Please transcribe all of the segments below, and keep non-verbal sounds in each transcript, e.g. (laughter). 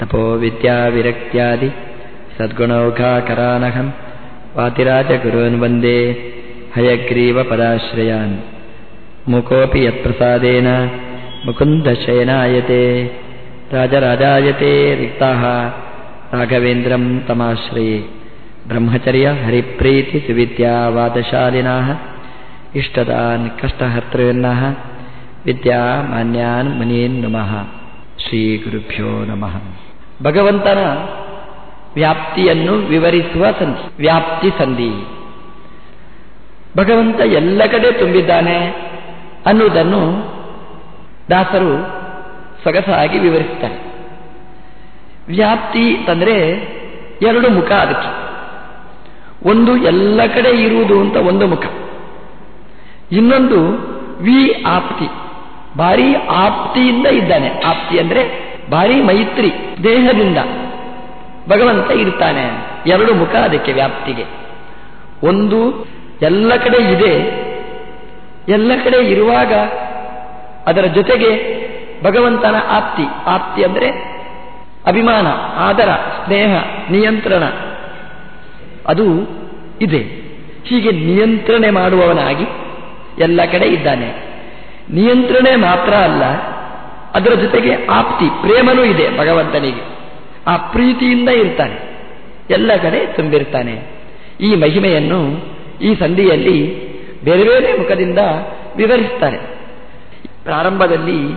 तपो वातिराजगुरून् वन्दे हयग्रीवपदाश्रयान्। मुकोऽपि यत्प्रसादेन मुकुन्दशयनायते राजराजायते रिक्ताः राघवेन्द्रम् तमाश्रये। ब्रह्मचर्यहरिप्रीतिविद्यावातशालिनाः विद्यामान्यान् मुनीन् नमः। श्रीगुरुभ्यो नमः। ಭಗವಂತನ ವ್ಯಾಪ್ತಿಯನ್ನು ವಿವರಿಸುವ ಸಂಧಿ, ವ್ಯಾಪ್ತಿ ಸಂಧಿ. ಭಗವಂತ ಎಲ್ಲ ಕಡೆ ತುಂಬಿದ್ದಾನೆ ಅನ್ನುವುದನ್ನು ದಾಸರು ಸೊಗಸಾಗಿ ವಿವರಿಸ್ತಾರೆ ವ್ಯಾಪ್ತಿ ತಂದರೆ ಎರಡು ಮುಖ ಅದಕ್ಕೆ. ಒಂದು ಎಲ್ಲ ಕಡೆ ಇರುವುದು ಅಂತ ಒಂದು ಮುಖ. ಇನ್ನೊಂದು ವಿ ಆಪ್ತಿ. ಭಾರಿ ಆಪ್ತಿಯಿಂದ ಇದ್ದಾನೆ. ಆಪ್ತಿ ಅಂದ್ರೆ ಭಾರಿ ಮೈತ್ರಿ ದೇಹದಿಂದ ಭಗವಂತ ಇರ್ತಾನೆ. ಎರಡು ಮುಖ ಅದಕ್ಕೆ ವ್ಯಾಪ್ತಿಗೆ. ಒಂದು ಎಲ್ಲ ಕಡೆ ಇದೆ. ಎಲ್ಲ ಕಡೆ ಇರುವಾಗ ಅದರ ಜೊತೆಗೆ ಭಗವಂತನ ಆಪ್ತಿ. ಆಪ್ತಿ ಅಂದರೆ ಅಭಿಮಾನ, ಆದರ, ಸ್ನೇಹ, ನಿಯಂತ್ರಣ. ಅದು ಇದೆ. ಹೀಗೆ ನಿಯಂತ್ರಣೆ ಮಾಡುವವನಾಗಿ ಎಲ್ಲ ಕಡೆ ಇದ್ದಾನೆ. ನಿಯಂತ್ರಣೆ ಮಾತ್ರ ಅಲ್ಲ ಅದರ ಜೊತೆಗೆ ಆಪ್ತಿ, ಪ್ರೇಮನೂ ಇದೆ ಭಗವಂತನಿಗೆ. ಆ ಪ್ರೀತಿಯಿಂದ ಇರ್ತಾನೆ. ಎಲ್ಲ ಕಡೆ ತುಂಬಿರ್ತಾನೆ. ಈ ಮಹಿಮೆಯನ್ನು ಈ ಸಂಧಿಯಲ್ಲಿ ಬೇರೆ ಬೇರೆ ಮುಖದಿಂದ ವಿವರಿಸ್ತಾರೆ. ಪ್ರಾರಂಭದಲ್ಲಿ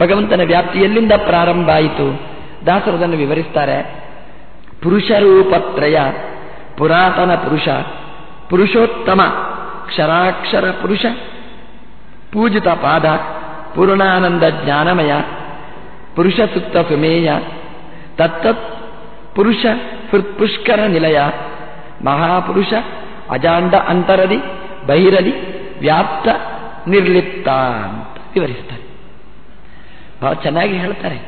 ಭಗವಂತನ ವ್ಯಾಪ್ತಿ ಎಲ್ಲಿಂದ ಪ್ರಾರಂಭ ಆಯಿತು. ದಾಸರದನ್ನು ವಿವರಿಸ್ತಾರೆ. ಪುರುಷರೂಪತ್ರಯ, ಪುರಾತನ ಪುರುಷ, ಪುರುಷೋತ್ತಮ, ಕ್ಷರಾಕ್ಷರ ಪುರುಷ, ಪೂಜಿತ ಪಾದ ಪೂರ್ಣಾನಂದ ಜ್ಞಾನಮಯ ಪುರುಷ ಸುತ್ತ ಸುಮೇಯ, ತತ್ತತ್ ಪುರುಷ ಹೃತ್ಪುಷ್ಕರ ನಿಲಯ, ಮಹಾಪುರುಷ ಅಜಾಂಡ ಅಂತರದಿ ಬಹಿರಲಿ ವ್ಯಾಪ್ತ ನಿರ್ಲಿಪ್ತ ಅಂತ ವಿವರಿಸ್ತಾರೆ. ಬಹಳ ಚೆನ್ನಾಗಿ ಹೇಳ್ತಾರೆ.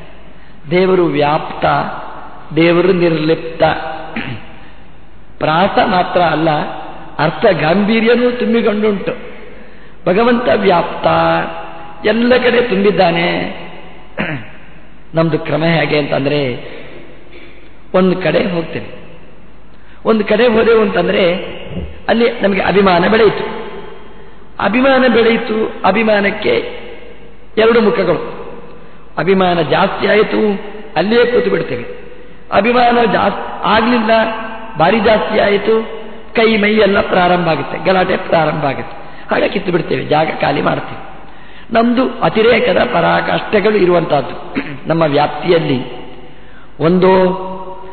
ದೇವರು ವ್ಯಾಪ್ತ, ದೇವರು ನಿರ್ಲಿಪ್ತ. ಪ್ರಾಸ ಮಾತ್ರ ಅಲ್ಲ, ಅರ್ಥ ಗಾಂಭೀರ್ಯನೂ ತುಂಬಿಕೊಂಡುಂಟು. ಭಗವಂತ ವ್ಯಾಪ್ತ. ಎಲ್ಲ ಕಡೆ ತುಂಬಿದ್ದಾನೆ. ನಮ್ದು ಕ್ರಮ ಹೇಗೆ ಅಂತಂದ್ರೆ, ಒಂದು ಕಡೆ ಹೋಗ್ತೇವೆ ಒಂದು ಕಡೆ ಹೋದೆವು ಅಂತಂದ್ರೆ, ಅಲ್ಲಿ ನಮಗೆ ಅಭಿಮಾನ ಬೆಳೆಯಿತು. ಅಭಿಮಾನ ಬೆಳೆಯಿತು, ಅಭಿಮಾನಕ್ಕೆ ಎರಡು ಮುಖಗಳು. ಅಭಿಮಾನ ಜಾಸ್ತಿ ಆಯಿತು, ಅಲ್ಲಿಯೇ ಕೂತು ಬಿಡ್ತೇವೆ. ಅಭಿಮಾನ ಜಾಸ್ತಿ ಆಗಲಿಲ್ಲ, ಭಾರಿ ಜಾಸ್ತಿ ಆಯಿತು, ಕೈ ಮೈ ಎಲ್ಲ ಪ್ರಾರಂಭ ಆಗುತ್ತೆ, ಗಲಾಟೆ ಪ್ರಾರಂಭ ಆಗುತ್ತೆ. ಹಾಗೆ ಕಿತ್ತು ಬಿಡ್ತೇವೆ, ಜಾಗ ಖಾಲಿ ಮಾಡ್ತೇವೆ. ನಮ್ದು ಅತಿರೇಕದ ಪರಾಕಾಷ್ಠೆಗಳು ಇರುವಂತಹದ್ದು. (clears throat) ನಮ್ಮ ವ್ಯಾಪ್ತಿಯಲ್ಲಿ. ಒಂದು,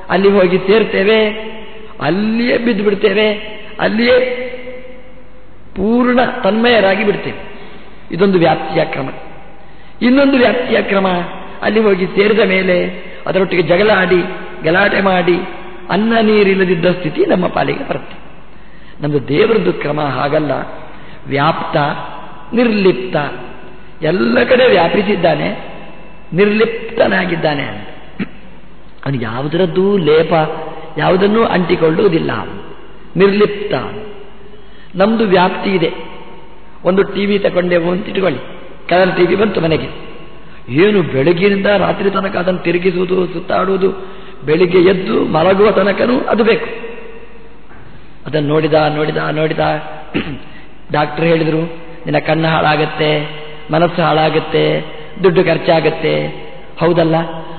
ಅಲ್ಲಿ ಹೋಗಿ ಸೇರ್ತೇವೆ, ಅಲ್ಲಿಯೇ ಬಿದ್ದು ಬಿಡ್ತೇವೆ ಅಲ್ಲಿಯೇ ಪೂರ್ಣ ತನ್ಮಯರಾಗಿ ಬಿಡ್ತೇವೆ. ಇದೊಂದು ವ್ಯಾಪ್ತಿಯ ಕ್ರಮ. ಇನ್ನೊಂದು ವ್ಯಾಪ್ತಿಯ ಕ್ರಮ, ಅಲ್ಲಿ ಹೋಗಿ ಸೇರಿದ ಮೇಲೆ ಅದರೊಟ್ಟಿಗೆ ಜಗಳ ಆಡಿ ಗಲಾಟೆ ಮಾಡಿ, ಅನ್ನ ನೀರಿಲ್ಲದಿದ್ದ ಸ್ಥಿತಿ ನಮ್ಮ ಪಾಲಿಗೆ ಬರುತ್ತೆ. ನಮ್ಮದು ದೇವರದ್ದು ಕ್ರಮ ಹಾಗಲ್ಲ. ವ್ಯಾಪ್ತ, ನಿರ್ಲಿಪ್ತ ಎಲ್ಲ ಕಡೆ ವ್ಯಾಪಿಸಿದ್ದಾನೆ, ನಿರ್ಲಿಪ್ತನಾಗಿದ್ದಾನೆ ಅಂತ. ಅವನು ಯಾವುದರದ್ದು ಲೇಪ, ಯಾವುದನ್ನೂ ಅಂಟಿಕೊಳ್ಳುವುದಿಲ್ಲ. ನಿರ್ಲಿಪ್ತ. ನಮ್ದು ವ್ಯಾಪ್ತಿ ಇದೆ. ಒಂದು ಟಿ ವಿ ತಗೊಂಡೆವು ಅಂತ ಇಟ್ಕೊಳ್ಳಿ. ಕಲರ್ ಟಿವಿ ಬಂತು ಮನೆಗೆ. ಏನು ಬೆಳಗಿನಿಂದ ರಾತ್ರಿ ತನಕ ಅದನ್ನು ತಿರುಗಿಸುವುದು, ಸುತ್ತಾಡುವುದು, ಬೆಳಿಗ್ಗೆ ಎದ್ದು ಮಲಗುವ ತನಕನೂ ಅದು ಬೇಕು. ಅದನ್ನು ನೋಡಿದ ನೋಡಿದ ನೋಡಿದ. (clears throat) ಡಾಕ್ಟರ್ ಹೇಳಿದರು, ನಿನ್ನ ಕಣ್ಣು ಹಾಳಾಗತ್ತೆ. ಮನಸ್ಸು ಹಾಳಾಗುತ್ತೆ, ದುಡ್ಡು ಖರ್ಚಾಗುತ್ತೆ. ಹೌದಲ್ಲ?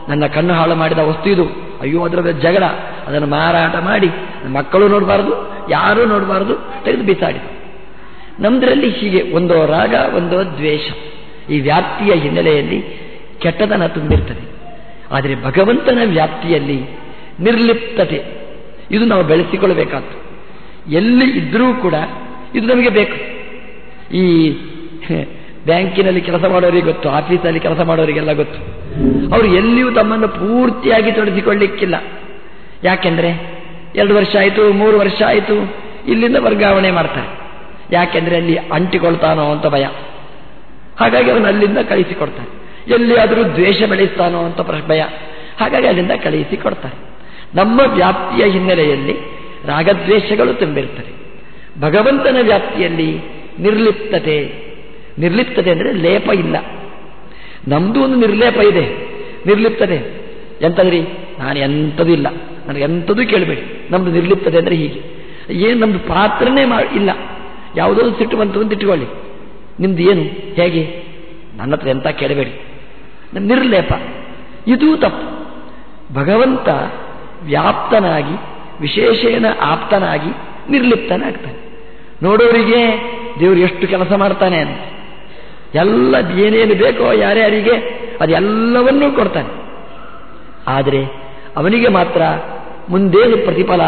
ನನ್ನ ಕಣ್ಣು ಹಾಳು ಮಾಡಿದ ವಸ್ತು ಇದು. ಅಯ್ಯೋ ಅದರ ಜಗಳ. ಅದನ್ನು ಮಾರಾಟ ಮಾಡಿ ಮಕ್ಕಳು ನೋಡಬಾರ್ದು, ಯಾರೂ ನೋಡಬಾರ್ದು, ತೆಗೆದು ಬಿಸಾಡಿದ ನಮ್ದರಲ್ಲಿ ಹೀಗೆ ಒಂದೋ ರಾಗ, ಒಂದೋ ದ್ವೇಷ. ಈ ವ್ಯಾಪ್ತಿಯ ಹಿನ್ನೆಲೆಯಲ್ಲಿ ಕೆಟ್ಟದನ ತುಂಬಿರ್ತದೆ. ಆದರೆ ಭಗವಂತನ ವ್ಯಾಪ್ತಿಯಲ್ಲಿ ನಿರ್ಲಿಪ್ತತೆ, ಇದು ನಾವು ಬೆಳೆಸಿಕೊಳ್ಳಬೇಕಾದ್ದು ಎಲ್ಲಿ ಇದ್ರೂ ಕೂಡ ಇದು ನಮಗೆ ಬೇಕು. ಈ ಬ್ಯಾಂಕಿನಲ್ಲಿ ಕೆಲಸ ಮಾಡೋರಿಗೆ ಗೊತ್ತು, ಆಫೀಸಲ್ಲಿ ಕೆಲಸ ಮಾಡೋರಿಗೆಲ್ಲ ಗೊತ್ತು. ಅವರು ಎಲ್ಲಿಯೂ ತಮ್ಮನ್ನು ಪೂರ್ತಿಯಾಗಿ ತೊಡಗಿಸಿಕೊಳ್ಳಿಕ್ಕಿಲ್ಲ. ಯಾಕೆಂದ್ರೆ ಎರಡು ವರ್ಷ ಆಯಿತು, ಮೂರು ವರ್ಷ ಆಯಿತು, ಇಲ್ಲಿಂದ ವರ್ಗಾವಣೆ ಮಾಡ್ತಾರೆ. ಯಾಕೆಂದ್ರೆ ಅಲ್ಲಿ ಅಂಟಿಕೊಳ್ತಾನೋ ಅಂತ ಭಯ. ಹಾಗಾಗಿ ಅವನು ಅಲ್ಲಿಂದ ಕಳಿಸಿಕೊಡ್ತಾರೆ. ಎಲ್ಲಿಯಾದರೂ ದ್ವೇಷ ಬೆಳೆಸ್ತಾನೋ ಅಂತ ಭಯ. ಹಾಗಾಗಿ ಅಲ್ಲಿಂದ ಕಳಿಸಿಕೊಡ್ತಾರೆ. ನಮ್ಮ ವ್ಯಾಪ್ತಿಯ ಹಿನ್ನೆಲೆಯಲ್ಲಿ ರಾಗದ್ವೇಷಗಳು ತುಂಬಿರ್ತದೆ ಭಗವಂತನ ವ್ಯಾಪ್ತಿಯಲ್ಲಿ ನಿರ್ಲಿಪ್ತತೆ ನಿರ್ಲಿಪ್ತತೆ ಅಂದರೆ ಲೇಪ ಇಲ್ಲ. ನಮ್ಮದು ಒಂದು ನಿರ್ಲೇಪ ಇದೆ. ನಿರ್ಲಿಪ್ತತೆ. ಎಂತಂದ್ರಿ? ನಾನು ಎಂಥದೂ ಇಲ್ಲ. ನನಗೆ ಎಂಥದೂ ಕೇಳಬೇಡಿ. ನಮ್ದು ನಿರ್ಲಿಪ್ತದೆ ಅಂದರೆ ಹೀಗೆ. ಏನು ನಮ್ದು ಪಾತ್ರನೇ ಮಾ ಇಲ್ಲ. ಯಾವುದೋ ಸಿಟ್ಟು ಬಂತು ಅಂತ ಇಟ್ಕೊಳ್ಳಿ. ನಿಮ್ದು ಏನು? ಹೇಗೆ? ನನ್ನ ಹತ್ರ ಎಂತ ಕೇಳಬೇಡಿ. ನಿರ್ಲೇಪ. ಇದೂ ತಪ್ಪು. ಭಗವಂತ ವ್ಯಾಪ್ತನಾಗಿ, ವಿಶೇಷೇನ ಆಪ್ತನಾಗಿ ನಿರ್ಲಿಪ್ತನಾಗ್ತಾನೆ. ನೋಡೋರಿಗೆ ದೇವರು ಎಷ್ಟು ಕೆಲಸ ಮಾಡ್ತಾನೆ ಅಂತ. ಎಲ್ಲ ಏನೇನು ಬೇಕೋ ಯಾರ್ಯಾರಿಗೆ ಅದೆಲ್ಲವನ್ನೂ ಕೊಡ್ತಾನೆ. ಆದರೆ ಅವನಿಗೆ ಮಾತ್ರ ಮುಂದೇನು ಪ್ರತಿಫಲ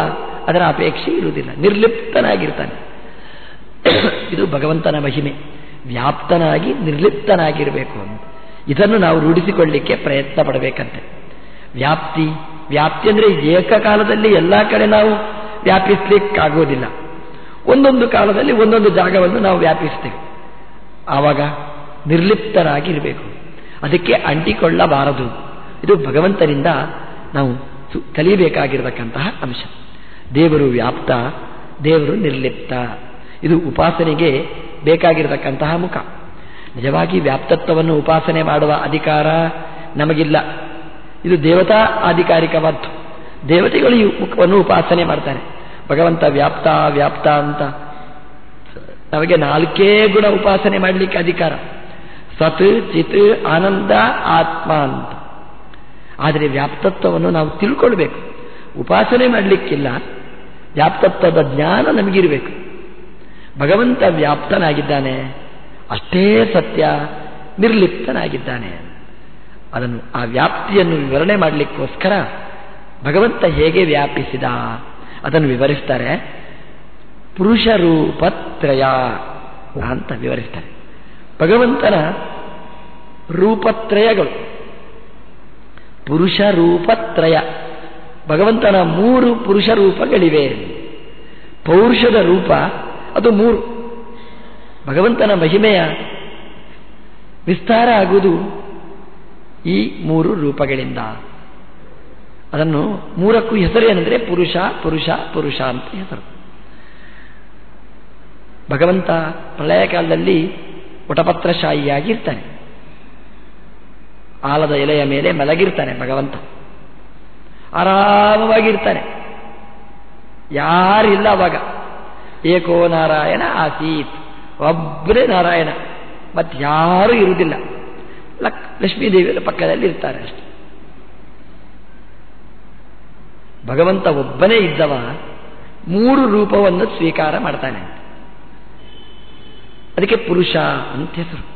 ಅದರ ಅಪೇಕ್ಷೆ ಇರುವುದಿಲ್ಲ. ನಿರ್ಲಿಪ್ತನಾಗಿರ್ತಾನೆ. ಇದು ಭಗವಂತನ ಮಹಿಮೆ. ವ್ಯಾಪ್ತನಾಗಿ ನಿರ್ಲಿಪ್ತನಾಗಿರಬೇಕು ಅಂತ. ಇದನ್ನು ನಾವು ರೂಢಿಸಿಕೊಳ್ಳಿಕ್ಕೆ ಪ್ರಯತ್ನ ಪಡಬೇಕಂತೆ. ವ್ಯಾಪ್ತಿ ವ್ಯಾಪ್ತಿ ಅಂದರೆ ಏಕಕಾಲದಲ್ಲಿ ಎಲ್ಲ ಕಡೆ ನಾವು ವ್ಯಾಪಿಸ್ಲಿಕ್ಕಾಗೋದಿಲ್ಲ ಒಂದೊಂದು ಕಾಲದಲ್ಲಿ ಒಂದೊಂದು ಜಾಗವನ್ನು ನಾವು ವ್ಯಾಪಿಸ್ತೇವೆ. ಆವಾಗ ನಿರ್ಲಿಪ್ತರಾಗಿರಬೇಕು. ಅದಕ್ಕೆ ಅಂಟಿಕೊಳ್ಳಬಾರದು. ಇದು ಭಗವಂತನಿಂದ ನಾವು ಕಲಿಯಬೇಕಾಗಿರತಕ್ಕಂತಹ ಅಂಶ. ದೇವರು ವ್ಯಾಪ್ತ, ದೇವರು ನಿರ್ಲಿಪ್ತ. ಇದು ಉಪಾಸನೆಗೆ ಬೇಕಾಗಿರತಕ್ಕಂತಹ ಮುಖ. ನಿಜವಾಗಿ ವ್ಯಾಪ್ತತ್ವವನ್ನು ಉಪಾಸನೆ ಮಾಡುವ ಅಧಿಕಾರ ನಮಗಿಲ್ಲ. ಇದು ದೇವತಾ ಆಧಿಕಾರಿಕವಾದ್ದು. ದೇವತೆಗಳು ಈ ಮುಖವನ್ನು ಉಪಾಸನೆ ಮಾಡ್ತಾರೆ. ಭಗವಂತ ವ್ಯಾಪ್ತ ವ್ಯಾಪ್ತ ಅಂತ. ನಮಗೆ ನಾಲ್ಕೇ ಗುಣ ಉಪಾಸನೆ ಮಾಡಲಿಕ್ಕೆ ಅಧಿಕಾರ. ಸತ್, ಚಿತ್, ಆನಂದ, ಆತ್ಮ ಅಂತ. ಆದರೆ ವ್ಯಾಪ್ತತ್ವವನ್ನು ನಾವು ತಿಳ್ಕೊಳ್ಬೇಕು. ಉಪಾಸನೆ ಮಾಡಲಿಕ್ಕಿಲ್ಲ, ವ್ಯಾಪ್ತತ್ವದ ಜ್ಞಾನ ನಮಗಿರಬೇಕು. ಭಗವಂತ ವ್ಯಾಪ್ತನಾಗಿದ್ದಾನೆ, ಅಷ್ಟೇ ಸತ್ಯ ನಿರ್ಲಿಪ್ತನಾಗಿದ್ದಾನೆ. ಅದನ್ನು ಆ ವ್ಯಾಪ್ತಿಯನ್ನು ವಿವರಣೆ ಮಾಡಲಿಕ್ಕೋಸ್ಕರ ಭಗವಂತ ಹೇಗೆ ವ್ಯಾಪಿಸಿದ, ಅದನ್ನು ವಿವರಿಸ್ತಾರೆ. ಪುರುಷ ರೂಪತ್ರಯ ಅಂತ ವಿವರಿಸ್ತಾರೆ. ಭಗವಂತನ ರೂಪತ್ರಯಗಳು. ಪುರುಷ ರೂಪತ್ರಯ ಭಗವಂತನ ಮೂರು ಪುರುಷ ರೂಪಗಳಿವೆ ಪೌರುಷದ ರೂಪ, ಅದು ಮೂರು. ಭಗವಂತನ ಮಹಿಮೆಯ ವಿಸ್ತಾರ ಆಗುವುದು ಈ ಮೂರು ರೂಪಗಳಿಂದ. ಅದನ್ನು ಮೂರಕ್ಕೂ ಹೆಸರು ಏನಂದರೆ ಪುರುಷ ಪುರುಷ ಪುರುಷ ಅಂತ ಹೆಸರು. ಭಗವಂತ ಪ್ರಳಯ ಕಾಲದಲ್ಲಿ ವಟಪತ್ರಶಾಹಿಯಾಗಿರ್ತಾನೆ ಆಲದ ಎಲೆಯ ಮೇಲೆ ಮಲಗಿರ್ತಾನೆ ಭಗವಂತ. ಆರಾಮವಾಗಿರ್ತಾನೆ. ಯಾರಿಲ್ಲ ಅವಾಗ. ಏಕೋ ನಾರಾಯಣ ಆಸೀತ್. ಒಬ್ಬರೇ ನಾರಾಯಣ. ಮತ್ತಾರೂ ಇರುವುದಿಲ್ಲ. ಲಕ್ ಲಕ್ಷ್ಮೀದೇವಿಯರ ಪಕ್ಕದಲ್ಲಿ ಇರ್ತಾರೆ ಅಷ್ಟೆ. ಭಗವಂತ ಒಬ್ಬನೇ ಇದ್ದವ, ಮೂರು ರೂಪವನ್ನು ಸ್ವೀಕಾರ ಮಾಡ್ತಾನೆ ಅದಕ್ಕೆ ಪುರುಷ ಅಂತ ಹೆಸರು.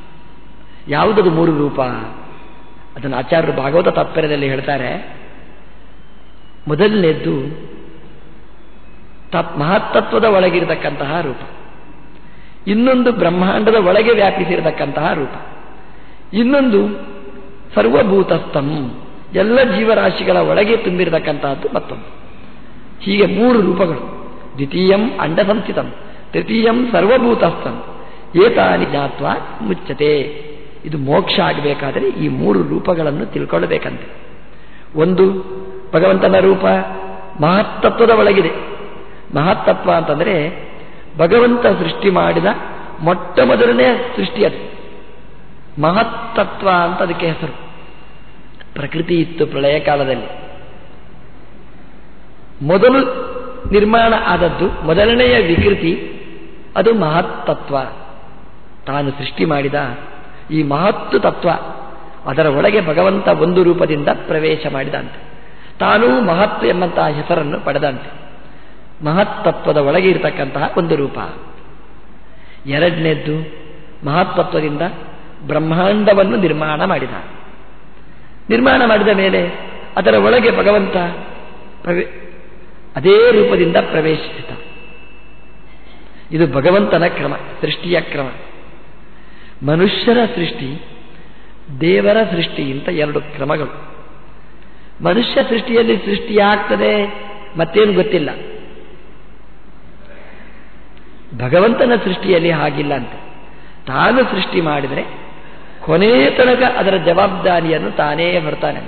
ಯಾವುದದು ಮೂರು ರೂಪ? ಅದನ್ನು ಆಚಾರ್ಯರು ಭಾಗವತ ತಾತ್ಪರ್ಯದಲ್ಲಿ ಹೇಳ್ತಾರೆ. ಮೊದಲನೇದ್ದು ಮಹತ್ತತ್ವದ ಒಳಗಿರತಕ್ಕಂತಹ ರೂಪ. ಇನ್ನೊಂದು ಬ್ರಹ್ಮಾಂಡದ ಒಳಗೆ ವ್ಯಾಪಿಸಿರತಕ್ಕಂತಹ ರೂಪ. ಇನ್ನೊಂದು ಸರ್ವಭೂತಸ್ಥಂ, ಎಲ್ಲ ಜೀವರಾಶಿಗಳ ಒಳಗೆ ತುಂಬಿರತಕ್ಕಂತಹದ್ದು ಮತ್ತೊಂದು. ಹೀಗೆ ಮೂರು ರೂಪಗಳು. ದ್ವಿತೀಯಂ ಅಂಡ ಸಂಸ್ಥಿತಂ ತೃತೀಯಂ ಸರ್ವಭೂತಸ್ಥಂ. ಏತಾನಿ ಜ್ಞಾತ್ವ ಮುಚ್ಚತೆ ಇದು ಮೋಕ್ಷ ಆಗಬೇಕಾದರೆ ಈ ಮೂರು ರೂಪಗಳನ್ನು ತಿಳ್ಕೊಳ್ಳಬೇಕಂತೆ. ಒಂದು, ಭಗವಂತನ ರೂಪ ಮಹತ್ತತ್ವದ ಒಳಗಿದೆ. ಮಹತ್ತತ್ವ ಅಂತಂದರೆ ಭಗವಂತ ಸೃಷ್ಟಿ ಮಾಡಿದ ಮೊಟ್ಟ ಮೊದಲನೇ ಸೃಷ್ಟಿ ಅದು. ಮಹತ್ತತ್ವ ಅಂತ ಅದಕ್ಕೆ ಹೆಸರು. ಪ್ರಕೃತಿ ಇತ್ತು ಪ್ರಳಯ ಕಾಲದಲ್ಲಿ. ಮೊದಲು ನಿರ್ಮಾಣ ಆದದ್ದು ಮೊದಲನೆಯ ವಿಕೃತಿ ಅದು ಮಹತ್ತತ್ವ. ತಾನು ಸೃಷ್ಟಿ ಮಾಡಿದ ಈ ಮಹತ್ತು ತತ್ವ ಅದರ ಒಳಗೆ ಭಗವಂತ ಒಂದು ರೂಪದಿಂದ ಪ್ರವೇಶ ಮಾಡಿದಂತೆ. ತಾನೂ ಮಹತ್ ಎಂಬಂತಹ ಹೆಸರನ್ನು ಪಡೆದಂತೆ. ಮಹತ್ತತ್ವದ ಒಳಗೆ ಇರತಕ್ಕಂತಹ ಒಂದು ರೂಪ. ಎರಡನೇದ್ದು ಮಹತ್ತತ್ವದಿಂದ ಬ್ರಹ್ಮಾಂಡವನ್ನು ನಿರ್ಮಾಣ ಮಾಡಿದ. ನಿರ್ಮಾಣ ಮಾಡಿದ ಮೇಲೆ ಅದರ ಒಳಗೆ ಭಗವಂತ ಅದೇ ರೂಪದಿಂದ ಪ್ರವೇಶಿಸಿದ. ಇದು ಭಗವಂತನ ಕ್ರಮ, ಸೃಷ್ಟಿಯ ಕ್ರಮ. ಮನುಷ್ಯರ ಸೃಷ್ಟಿ, ದೇವರ ಸೃಷ್ಟಿ ಅಂತ ಎರಡು ಕ್ರಮಗಳು. ಮನುಷ್ಯ ಸೃಷ್ಟಿಯಲ್ಲಿ ಸೃಷ್ಟಿಯಾಗ್ತದೆ ಮತ್ತೇನು ಗೊತ್ತಿಲ್ಲ. ಭಗವಂತನ ಸೃಷ್ಟಿಯಲ್ಲಿ ಹಾಗಿಲ್ಲ ಅಂತ. ತಾನು ಸೃಷ್ಟಿ ಮಾಡಿದರೆ ಕೊನೆ ತನಕ ಅದರ ಜವಾಬ್ದಾರಿಯನ್ನು ತಾನೇ ಹೊರತಾನೆ.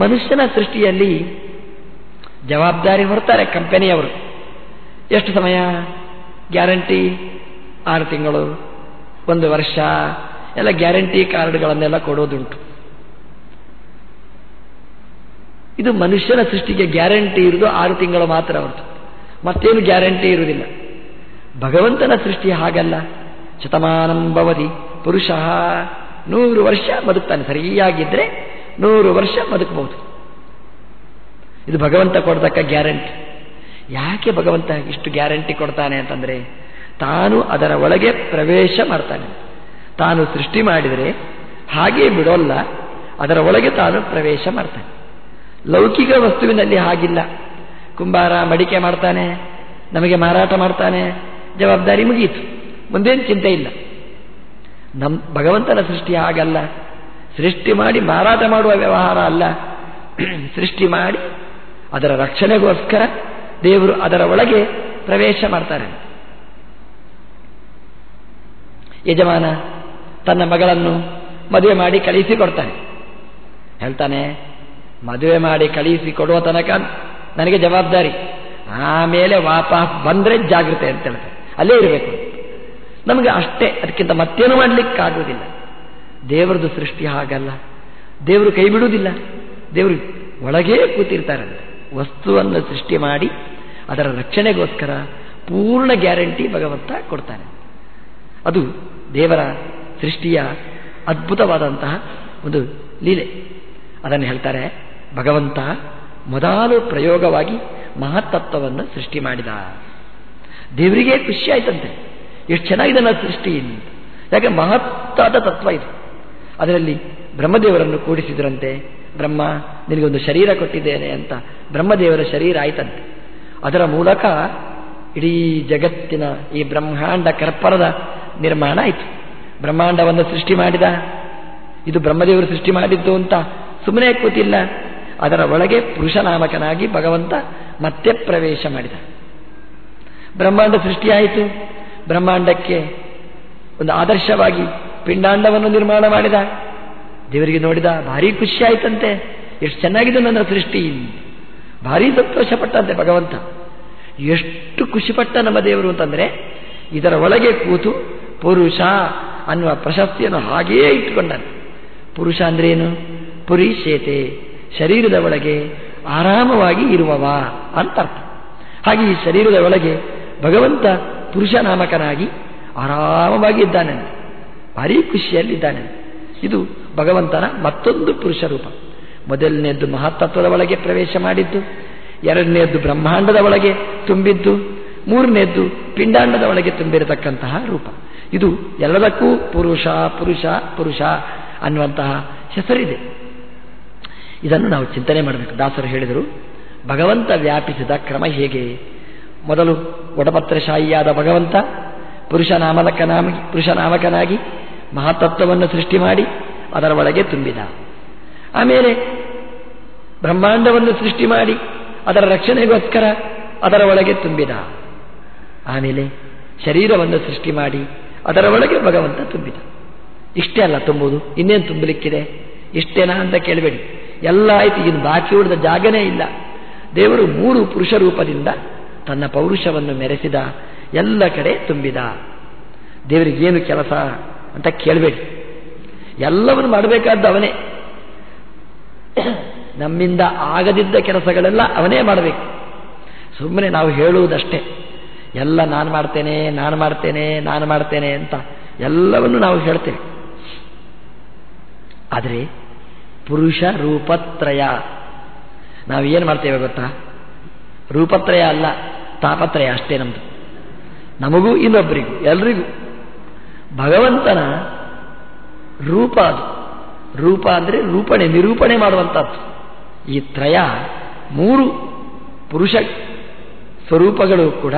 ಮನುಷ್ಯನ ಸೃಷ್ಟಿಯಲ್ಲಿ ಜವಾಬ್ದಾರಿ ಹೊರತಾರೆ ಕಂಪನಿಯವರು. ಎಷ್ಟು ಸಮಯ? ಗ್ಯಾರಂಟಿ? ಆರು ತಿಂಗಳು. ಒಂದು ವರ್ಷ, ಎಲ್ಲ ಗ್ಯಾರಂಟಿ ಕಾರ್ಡ್ಗಳನ್ನೆಲ್ಲ ಕೊಡೋದುಂಟು. ಇದು ಮನುಷ್ಯನ ಸೃಷ್ಟಿಗೆ ಗ್ಯಾರಂಟಿ ಇರುವುದು ಆರು ತಿಂಗಳು ಮಾತ್ರ ಹೊರತು. ಮತ್ತೇನು ಗ್ಯಾರಂಟಿ ಇರುವುದಿಲ್ಲ. ಭಗವಂತನ ಸೃಷ್ಟಿ ಹಾಗಲ್ಲ. ಶತಮಾನಂಬವಧಿ ಪುರುಷ. ನೂರು ವರ್ಷ ಬದುಕ್ತಾನೆ. ಸರಿಯಾಗಿದ್ದರೆ ನೂರು ವರ್ಷ ಬದುಕಬಹುದು ಇದು ಭಗವಂತ ಕೊಡ್ತಕ್ಕ ಗ್ಯಾರಂಟಿ. ಯಾಕೆ ಭಗವಂತ ಇಷ್ಟು ಗ್ಯಾರಂಟಿ ಕೊಡ್ತಾನೆ ಅಂತಂದರೆ ತಾನು ಅದರ ಒಳಗೆ ಪ್ರವೇಶ ಮಾಡ್ತಾನೆ. ತಾನು ಸೃಷ್ಟಿ ಮಾಡಿದರೆ ಹಾಗೇ ಬಿಡೋಲ್ಲ, ಅದರ ಒಳಗೆ ತಾನು ಪ್ರವೇಶ ಮಾಡ್ತಾನೆ. ಲೌಕಿಕ ವಸ್ತುವಿನಲ್ಲಿ ಹಾಗಿಲ್ಲ. ಕುಂಬಾರ ಮಡಿಕೆ ಮಾಡ್ತಾನೆ, ನಮಗೆ ಮಾರಾಟ ಮಾಡ್ತಾನೆ, ಜವಾಬ್ದಾರಿ ಮುಗಿಯಿತು ಮುಂದೇನು ಚಿಂತೆ ಇಲ್ಲ. ನಮ್ಮ ಭಗವಂತನ ಸೃಷ್ಟಿ ಹಾಗಲ್ಲ. ಸೃಷ್ಟಿ ಮಾಡಿ ಮಾರಾಟ ಮಾಡುವ ವ್ಯವಹಾರ ಅಲ್ಲ. (clears throat) ಸೃಷ್ಟಿ ಮಾಡಿ ಅದರ ರಕ್ಷಣೆಗೋಸ್ಕರ ದೇವರು ಅದರ ಒಳಗೆ ಪ್ರವೇಶ ಮಾಡ್ತಾರೆ. ಯಜಮಾನ ತನ್ನ ಮಗಳನ್ನು ಮದುವೆ ಮಾಡಿ ಕಳಿಸಿ ಕೊಡ್ತಾನೆ ಹೇಳ್ತಾನೆ, ಮದುವೆ ಮಾಡಿ ಕಳಿಸಿ ಕೊಡುವ ತನಕ ನನಗೆ ಜವಾಬ್ದಾರಿ. ಆಮೇಲೆ ವಾಪಸ್ ಬಂದರೆ ಜಾಗೃತೆ ಅಂತ ಹೇಳ್ತಾರೆ ಅಲ್ಲೇ ಇರಬೇಕು. ನಮಗೆ ಅಷ್ಟೇ, ಅದಕ್ಕಿಂತ ಮತ್ತೇನು ಮಾಡಲಿಕ್ಕಾಗುವುದಿಲ್ಲ. ದೇವರದು ಸೃಷ್ಟಿ ಹಾಗಲ್ಲ. ದೇವರು ಕೈ ಬಿಡುವುದಿಲ್ಲ. ದೇವರು ಒಳಗೇ ಕೂತಿರ್ತಾರಂತೆ. ವಸ್ತುವನ್ನು ಸೃಷ್ಟಿ ಮಾಡಿ ಅದರ ರಕ್ಷಣೆಗೋಸ್ಕರ ಪೂರ್ಣ ಗ್ಯಾರಂಟಿ ಭಗವಂತ ಕೊಡ್ತಾನೆ. ಅದು ದೇವರ ಸೃಷ್ಟಿಯ ಅದ್ಭುತವಾದಂತಹ ಒಂದು ಲೀಲೆ. ಅದನ್ನು ಹೇಳ್ತಾರೆ, ಭಗವಂತ ಮೊದಲು ಪ್ರಯೋಗವಾಗಿ ಮಹತ್ತತ್ವವನ್ನು ಸೃಷ್ಟಿ ಮಾಡಿದ. ದೇವರಿಗೆ ಖುಷಿ ಆಯ್ತಂತೆ. ಎಷ್ಟು ಚೆನ್ನಾಗಿದೆ ನನ್ನ ಸೃಷ್ಟಿ ಯಾಕೆ ಮಹತ್ತಾದ ತತ್ವ ಇದು. ಅದರಲ್ಲಿ ಬ್ರಹ್ಮದೇವರನ್ನು ಕೂಡಿಸಿದ್ರಂತೆ. ಬ್ರಹ್ಮ ನಿನಗೊಂದು ಶರೀರ ಕೊಟ್ಟಿದ್ದೇನೆ ಅಂತ ಬ್ರಹ್ಮದೇವರ ಶರೀರ ಆಯ್ತಂತೆ. ಅದರ ಮೂಲಕ ಇಡೀ ಜಗತ್ತಿನ ಈ ಬ್ರಹ್ಮಾಂಡ ಕರ್ಪರದ ನಿರ್ಮಾಣ ಆಯಿತು. ಬ್ರಹ್ಮಾಂಡವನ್ನು ಸೃಷ್ಟಿ ಮಾಡಿದ. ಇದು ಬ್ರಹ್ಮದೇವರು ಸೃಷ್ಟಿ ಮಾಡಿದ್ದು ಅಂತ ಸುಮ್ಮನೆ ಕೂತಿಲ್ಲ. ಅದರ ಒಳಗೆ ಪುರುಷನಾಮಕನಾಗಿ ಭಗವಂತ ಮತ್ತೆ ಪ್ರವೇಶ ಮಾಡಿದ. ಬ್ರಹ್ಮಾಂಡ ಸೃಷ್ಟಿಯಾಯಿತು ಬ್ರಹ್ಮಾಂಡಕ್ಕೆ ಒಂದು ಆದರ್ಶವಾಗಿ ಪಿಂಡಾಂಡವನ್ನು ನಿರ್ಮಾಣ ಮಾಡಿದ. ದೇವರಿಗೆ ನೋಡಿದ ಭಾರಿ ಖುಷಿ ಆಯ್ತಂತೆ. ಎಷ್ಟು ಚೆನ್ನಾಗಿದೆ ನನ್ನ ಸೃಷ್ಟಿ. ಭಾರಿ ಸಂತೋಷಪಟ್ಟಂತೆ ಭಗವಂತ. ಎಷ್ಟು ಖುಷಿಪಟ್ಟ ನಮ್ಮ ದೇವರು ಅಂತಂದರೆ ಇದರ ಒಳಗೆ ಕೂತು ಪುರುಷ ಅನ್ನುವ ಪ್ರಶಸ್ತಿಯನ್ನು ಹಾಗೆಯೇ ಇಟ್ಟುಕೊಂಡನು. ಪುರುಷ ಅಂದ್ರೇನು? ಪುರೀಶೇತೆ ಶರೀರದ ಒಳಗೆ ಆರಾಮವಾಗಿ ಇರುವವ ಅಂತ ಅರ್ಥ. ಹಾಗೆ ಈ ಶರೀರದ ಒಳಗೆ ಭಗವಂತ ಪುರುಷ ನಾಮಕನಾಗಿ ಆರಾಮವಾಗಿ ಇದ್ದಾನೆ. ಭಾರಿ ಖುಷಿಯಲ್ಲಿದ್ದಾನೆ. ಇದು ಭಗವಂತನ ಮತ್ತೊಂದು ಪುರುಷ ರೂಪ. ಮೊದಲನೆಯದ್ದು ಮಹತ್ತತ್ವದ ಒಳಗೆ ಪ್ರವೇಶ ಮಾಡಿದ್ದು, ಎರಡನೆಯದ್ದು ಬ್ರಹ್ಮಾಂಡದ ಒಳಗೆ ತುಂಬಿದ್ದು, ಮೂರನೆಯದ್ದು ಪಿಂಡಾಂಡದ ಒಳಗೆ ತುಂಬಿರತಕ್ಕಂತಹ ರೂಪ. ಇದು ಎಲ್ಲದಕ್ಕೂ ಪುರುಷ ಪುರುಷ ಪುರುಷ ಅನ್ನುವಂತಹ ಹೆಸರಿದೆ. ಇದನ್ನು ನಾವು ಚಿಂತನೆ ಮಾಡಬೇಕು. ದಾಸರು ಹೇಳಿದರು, ಭಗವಂತ ವ್ಯಾಪಿಸಿದ ಕ್ರಮ ಹೇಗೆ? ಮೊದಲು ಒಡಪತ್ರಶಾಹಿಯಾದ ಭಗವಂತ, ಪುರುಷ ನಾಮಕನಾಗಿ ಪುರುಷ ನಾಮಕನಾಗಿ ಮಹತತ್ವವನ್ನು ಸೃಷ್ಟಿ ಮಾಡಿ ಅದರ ಒಳಗೆ ತುಂಬಿದ. ಆಮೇಲೆ ಬ್ರಹ್ಮಾಂಡವನ್ನು ಸೃಷ್ಟಿ ಮಾಡಿ ಅದರ ರಕ್ಷಣೆಗೋಸ್ಕರ ಅದರ ಒಳಗೆ ತುಂಬಿದ. ಆಮೇಲೆ ಶರೀರವನ್ನು ಸೃಷ್ಟಿ ಮಾಡಿ ಅದರ ಒಳಗೆ ಭಗವಂತ ತುಂಬಿದ. ಇಷ್ಟೇ ಅಲ್ಲ ತುಂಬುದು, ಇನ್ನೇನು ತುಂಬಲಿಕ್ಕಿದೆ? ಇಷ್ಟೇನಾ ಅಂತ ಕೇಳಬೇಡಿ. ಎಲ್ಲ ಆಯ್ತು, ಇನ್ನು ಬಾಕಿ ಉಳಿದ ಜಾಗನೇ ಇಲ್ಲ. ದೇವರು ಮೂರು ಪುರುಷ ರೂಪದಿಂದ ತನ್ನ ಪೌರುಷವನ್ನು ಮೆರೆಸಿದ, ಎಲ್ಲ ಕಡೆ ತುಂಬಿದ. ದೇವರಿಗೇನು ಕೆಲಸ ಅಂತ ಕೇಳಬೇಡಿ. ಎಲ್ಲವನ್ನು ಮಾಡಬೇಕಾದ್ದು ಅವನೇ. ನಮ್ಮಿಂದ ಆಗದಿದ್ದ ಕೆಲಸಗಳೆಲ್ಲ ಅವನೇ ಮಾಡಬೇಕು. ಸುಮ್ಮನೆ ನಾವು ಹೇಳುವುದಷ್ಟೇ. ಎಲ್ಲ ನಾನು ಮಾಡ್ತೇನೆ ನಾನು ಮಾಡ್ತೇನೆ ನಾನು ಮಾಡ್ತೇನೆ ಅಂತ ಎಲ್ಲವನ್ನು ನಾವು ಹೇಳ್ತೇವೆ. ಆದರೆ ಪುರುಷ ರೂಪತ್ರಯ, ನಾವು ಏನು ಮಾಡ್ತೇವೆ ಗೊತ್ತಾ? ರೂಪತ್ರಯ ಅಲ್ಲ, ತಾಪತ್ರಯ ಅಷ್ಟೇ ನಮ್ಮದು ನಮಗೂ ಇನ್ನೊಬ್ಬರಿಗೂ ಎಲ್ರಿಗೂ. ಭಗವಂತನ ರೂಪ ಅದು. ರೂಪ ಅಂದರೆ ರೂಪಣೆ, ನಿರೂಪಣೆ ಮಾಡುವಂಥದ್ದು ಈ ತ್ರಯ ಮೂರು ಪುರುಷ ಸ್ವರೂಪಗಳು ಕೂಡ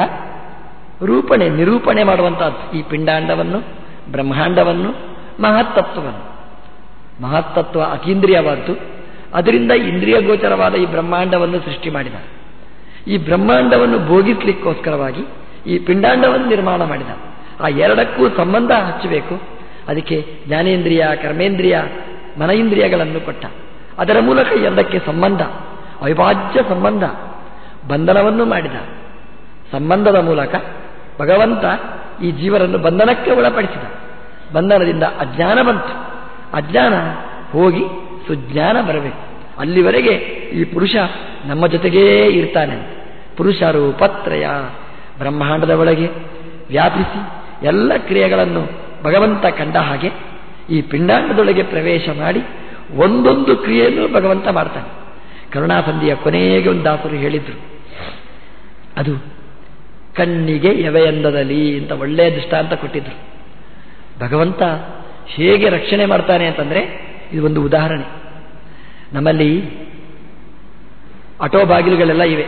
ರೂಪಣೆ, ನಿರೂಪಣೆ ಮಾಡುವಂತಹದ್ದು ಈ ಪಿಂಡಾಂಡವನ್ನು, ಬ್ರಹ್ಮಾಂಡವನ್ನು, ಮಹತ್ತತ್ವವನ್ನು. ಮಹತ್ತತ್ವ ಅತೀಂದ್ರಿಯವಾದ್ದು ಅದರಿಂದ ಇಂದ್ರಿಯ ಗೋಚರವಾದ ಈ ಬ್ರಹ್ಮಾಂಡವನ್ನು ಸೃಷ್ಟಿ ಮಾಡಿದ. ಈ ಬ್ರಹ್ಮಾಂಡವನ್ನು ಭೋಗಿಸ್ಲಿಕ್ಕೋಸ್ಕರವಾಗಿ ಈ ಪಿಂಡಾಂಡವನ್ನು ನಿರ್ಮಾಣ ಮಾಡಿದ. ಆ ಎರಡಕ್ಕೂ ಸಂಬಂಧ ಹಚ್ಚಬೇಕು. ಅದಕ್ಕೆ ಜ್ಞಾನೇಂದ್ರಿಯ, ಕರ್ಮೇಂದ್ರಿಯ, ಮನೇಂದ್ರಿಯಗಳನ್ನು ಕೊಟ್ಟ. ಅದರ ಮೂಲಕ ಎರಡಕ್ಕೆ ಸಂಬಂಧ, ಅವಿಭಾಜ್ಯ ಸಂಬಂಧ, ಬಂಧನವನ್ನು ಮಾಡಿದ. ಸಂಬಂಧದ ಮೂಲಕ ಭಗವಂತ ಈ ಜೀವರನ್ನು ಬಂಧನಕ್ಕೆ ಒಳಪಡಿಸಿದ. ಬಂಧನದಿಂದ ಅಜ್ಞಾನ ಬಂತು. ಅಜ್ಞಾನ ಹೋಗಿ ಸುಜ್ಞಾನ ಬರಬೇಕು. ಅಲ್ಲಿವರೆಗೆ ಈ ಪುರುಷ ನಮ್ಮ ಜೊತೆಗೇ ಇರ್ತಾನೆ. ಪುರುಷ ರೂಪತ್ರಯ. ಬ್ರಹ್ಮಾಂಡದ ಒಳಗೆ ವ್ಯಾಪಿಸಿ ಎಲ್ಲ ಕ್ರಿಯೆಗಳನ್ನು ಭಗವಂತ ಕಂಡ ಹಾಗೆ ಈ ಪಿಂಡಾಂಡದೊಳಗೆ ಪ್ರವೇಶ ಮಾಡಿ ಒಂದೊಂದು ಕ್ರಿಯೆಯನ್ನು ಭಗವಂತ ಮಾಡ್ತಾನೆ. ಕರುಣಾಸಂಧಿಯ ಕೊನೆಗೆ ಒಂದು ದಾಸರು ಹೇಳಿದ್ರು. ಅದು ಕಣ್ಣಿಗೆ ಎವೆಯಂದದಲ್ಲಿ ಅಂತ ಒಳ್ಳೆಯ ದೃಷ್ಟಾಂತ ಕೊಟ್ಟಿದ್ರು. ಭಗವಂತ ಹೇಗೆ ರಕ್ಷಣೆ ಮಾಡ್ತಾನೆ ಅಂತಂದರೆ ಇದು ಒಂದು ಉದಾಹರಣೆ. ನಮ್ಮಲ್ಲಿ ಆಟೋ ಬಾಗಿಲುಗಳೆಲ್ಲ ಇವೆ.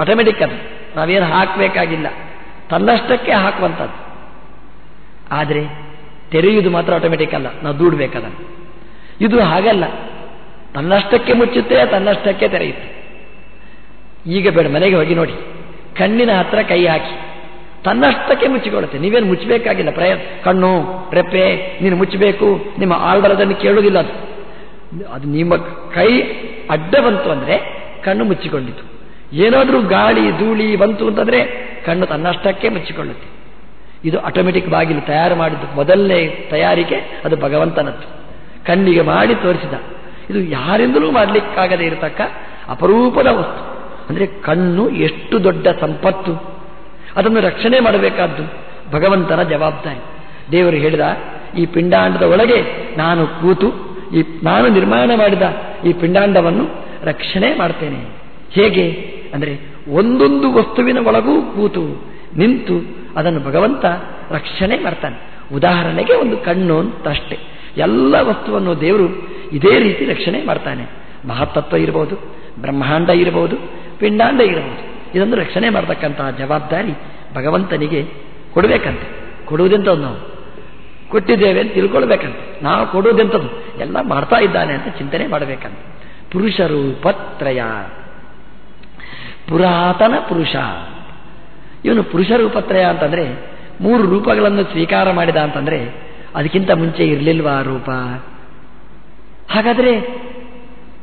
ಆಟೋಮೆಟಿಕ್ ಅದು. ನಾವೇನು ಹಾಕಬೇಕಾಗಿಲ್ಲ. ತನ್ನಷ್ಟಕ್ಕೆ ಹಾಕುವಂಥದ್ದು. ಆದರೆ ತೆರೆಯುವುದು ಮಾತ್ರ ಆಟೋಮೆಟಿಕ್ ಅಲ್ಲ. ನಾವು ದೂಡಬೇಕದನ್ನು ಇದು ಹಾಗಲ್ಲ. ತನ್ನಷ್ಟಕ್ಕೆ ಮುಚ್ಚುತ್ತೆ, ತನ್ನಷ್ಟಕ್ಕೆ ತೆರೆಯುತ್ತೆ. ಈಗ ಬೇಡ, ಮನೆಗೆ ಹೋಗಿ ನೋಡಿ. ಕಣ್ಣಿನ ಹತ್ರ ಕೈ ಹಾಕಿ. ತನ್ನಷ್ಟಕ್ಕೆ ಮುಚ್ಚಿಕೊಳ್ಳುತ್ತೆ. ನೀವೇನು ಮುಚ್ಚಬೇಕಾಗಿಲ್ಲ ಪ್ರಯ ಕಣ್ಣು, ರೆಪ್ಪೆ, ನೀನು ಮುಚ್ಚಬೇಕು ನಿಮ್ಮ ಆರ್ಡರ್ ಅದನ್ನು ಕೇಳುವುದಿಲ್ಲ ಅದು. ಅದು ನಿಮ್ಮ ಕೈ ಅಡ್ಡ ಬಂತು ಅಂದರೆ ಕಣ್ಣು ಮುಚ್ಚಿಕೊಂಡಿತು. ಏನಾದರೂ ಗಾಳಿ, ಧೂಳಿ ಬಂತು ಅಂತಂದರೆ ಕಣ್ಣು ತನ್ನಷ್ಟಕ್ಕೆ ಮುಚ್ಚಿಕೊಳ್ಳುತ್ತೆ. ಇದು ಆಟೋಮೆಟಿಕ್ ಬಾಗಿಲು ತಯಾರು ಮಾಡಿದ್ದು. ಮೊದಲನೇ ತಯಾರಿಕೆ ಅದು ಭಗವಂತನದ್ದು. ಕಣ್ಣಿಗೆ ಮಾಡಿ ತೋರಿಸಿದ. ಇದು ಯಾರಿಂದಲೂ ಮಾಡಲಿಕ್ಕಾಗದೇ ಇರತಕ್ಕ ಅಪರೂಪದ ವಸ್ತು. ಅಂದರೆ ಕಣ್ಣು ಎಷ್ಟು ದೊಡ್ಡ ಸಂಪತ್ತು. ಅದನ್ನು ರಕ್ಷಣೆ ಮಾಡಬೇಕಾದ್ದು. ಭಗವಂತನ ಜವಾಬ್ದಾರಿ. ದೇವರು ಹೇಳಿದ, ಈ ಪಿಂಡಾಂಡದ ಒಳಗೆ ನಾನು ಕೂತು, ಈ ನಾನು ನಿರ್ಮಾಣ ಮಾಡಿದ ಈ ಪಿಂಡಾಂಡವನ್ನು ರಕ್ಷಣೆ ಮಾಡ್ತೇನೆ. ಹೇಗೆ? ಅಂದರೆ ಒಂದೊಂದು ವಸ್ತುವಿನ ಒಳಗೂ ಕೂತು, ನಿಂತು ಅದನ್ನು ಭಗವಂತ ರಕ್ಷಣೆ ಮಾಡ್ತಾನೆ. ಉದಾಹರಣೆಗೆ ಒಂದು ಕಣ್ಣು ಅಂತಷ್ಟೇ ಎಲ್ಲ ವಸ್ತುವನ್ನು ದೇವರು ಇದೇ ರೀತಿ ರಕ್ಷಣೆ ಮಾಡ್ತಾನೆ. ಮಹಾತತ್ವ ಇರಬಹುದು ಬ್ರಹ್ಮಾಂಡ ಇರಬಹುದು ಪಿಂಡಾಂಡ ಇರಬಹುದು ಇದನ್ನು ರಕ್ಷಣೆ ಮಾಡತಕ್ಕಂತಹ ಜವಾಬ್ದಾರಿ ಭಗವಂತನಿಗೆ ಕೊಡಬೇಕಂತೆ. ಕೊಡುವುದೆಂಥದ್ದು ನಾವು? ಕೊಟ್ಟಿದ್ದೇವೆ ಅಂತ ತಿಳ್ಕೊಳ್ಬೇಕಂತೆ. ನಾವು ಕೊಡುವುದೆಂಥದ್ದು? ಎಲ್ಲ ಮಾಡ್ತಾ ಇದ್ದಾನೆ ಅಂತ ಚಿಂತನೆ ಮಾಡಬೇಕಂತ. ಪುರುಷರು ಪತ್ರಯ. ಪುರಾತನ ಪುರುಷ. ಇವನು ಪುರುಷ ರೂಪತ್ರಯ ಅಂತಂದ್ರೆ ಮೂರು ರೂಪಗಳನ್ನು ಸ್ವೀಕಾರ ಮಾಡಿದ ಅಂತಂದ್ರೆ ಅದಕ್ಕಿಂತ ಮುಂಚೆ ಇರಲಿಲ್ವಾ ರೂಪ? ಹಾಗಾದ್ರೆ